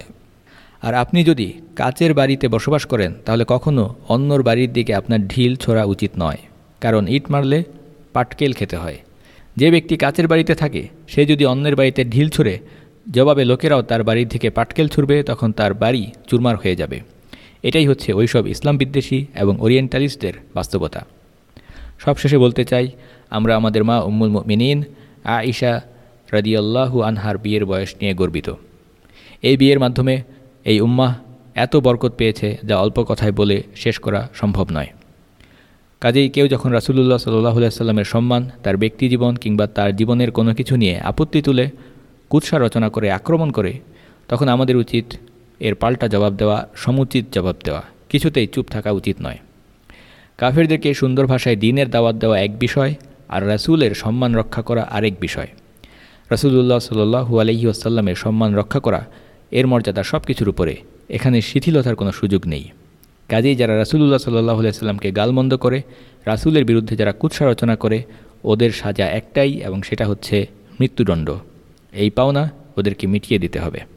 আর আপনি যদি কাচের বাড়িতে বসবাস করেন, তাহলে কখনও অন্যর বাড়ির দিকে আপনার ঢিল ছোড়া উচিত নয়। কারণ ইট মারলে পাটকেল খেতে হয়। যে ব্যক্তি কাচের বাড়িতে থাকে, সে যদি অন্যের বাড়িতে ঢিল ছুঁড়ে, জবাবে লোকেরাও তার বাড়ির থেকে পাটকেল ছুড়বে, তখন তার বাড়ি চুরমার হয়ে যাবে। এটাই হচ্ছে ওইসব ইসলাম বিদ্বেষী এবং ওরিয়েন্টালিস্টদের বাস্তবতা। সবশেষে বলতে চাই, আমরা আমাদের মা উম্মুল মিনীন আইসা রাদিয়াল্লাহু আনহার বিয়ের বয়স নিয়ে গর্বিত। এই বিয়ের মাধ্যমে এই উম্মাহ এত বরকত পেয়েছে যা অল্প কথায় বলে শেষ করা সম্ভব নয়। কাজেই কেউ যখন রাসুলুল্লাহ সাল্লাহ সাল্লামের সম্মান, তার ব্যক্তি জীবন কিংবা তার জীবনের কোনো কিছু নিয়ে আপত্তি তুলে কুৎসা রচনা করে আক্রমণ করে, তখন আমাদের উচিত এর পাল্টা জবাব দেওয়া, সমুচিত জবাব দেওয়া, কিছুতেই চুপ থাকা উচিত নয়। কাফেরদেরকে সুন্দর ভাষায় দিনের দাওয়াত দেওয়া এক বিষয়, আর রাসুলের সম্মান রক্ষা করা আরেক বিষয়। রাসুলুল্লাহ সাল্লু আলহি আসাল্লামের সম্মান রক্ষা করা, এর মর্যাদা সব কিছুর উপরে। এখানে শিথিলতার কোনো সুযোগ নেই। কাজেই যারা রাসুলুল্লাহ সাল্লাহ সাল্লামকে গালমন্দ করে, রাসুলের বিরুদ্ধে যারা কুৎসা রচনা করে, ওদের সাজা একটাই এবং সেটা হচ্ছে মৃত্যুদণ্ড। এই পাওনা ওদেরকে মিটিয়ে দিতে হবে।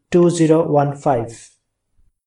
2015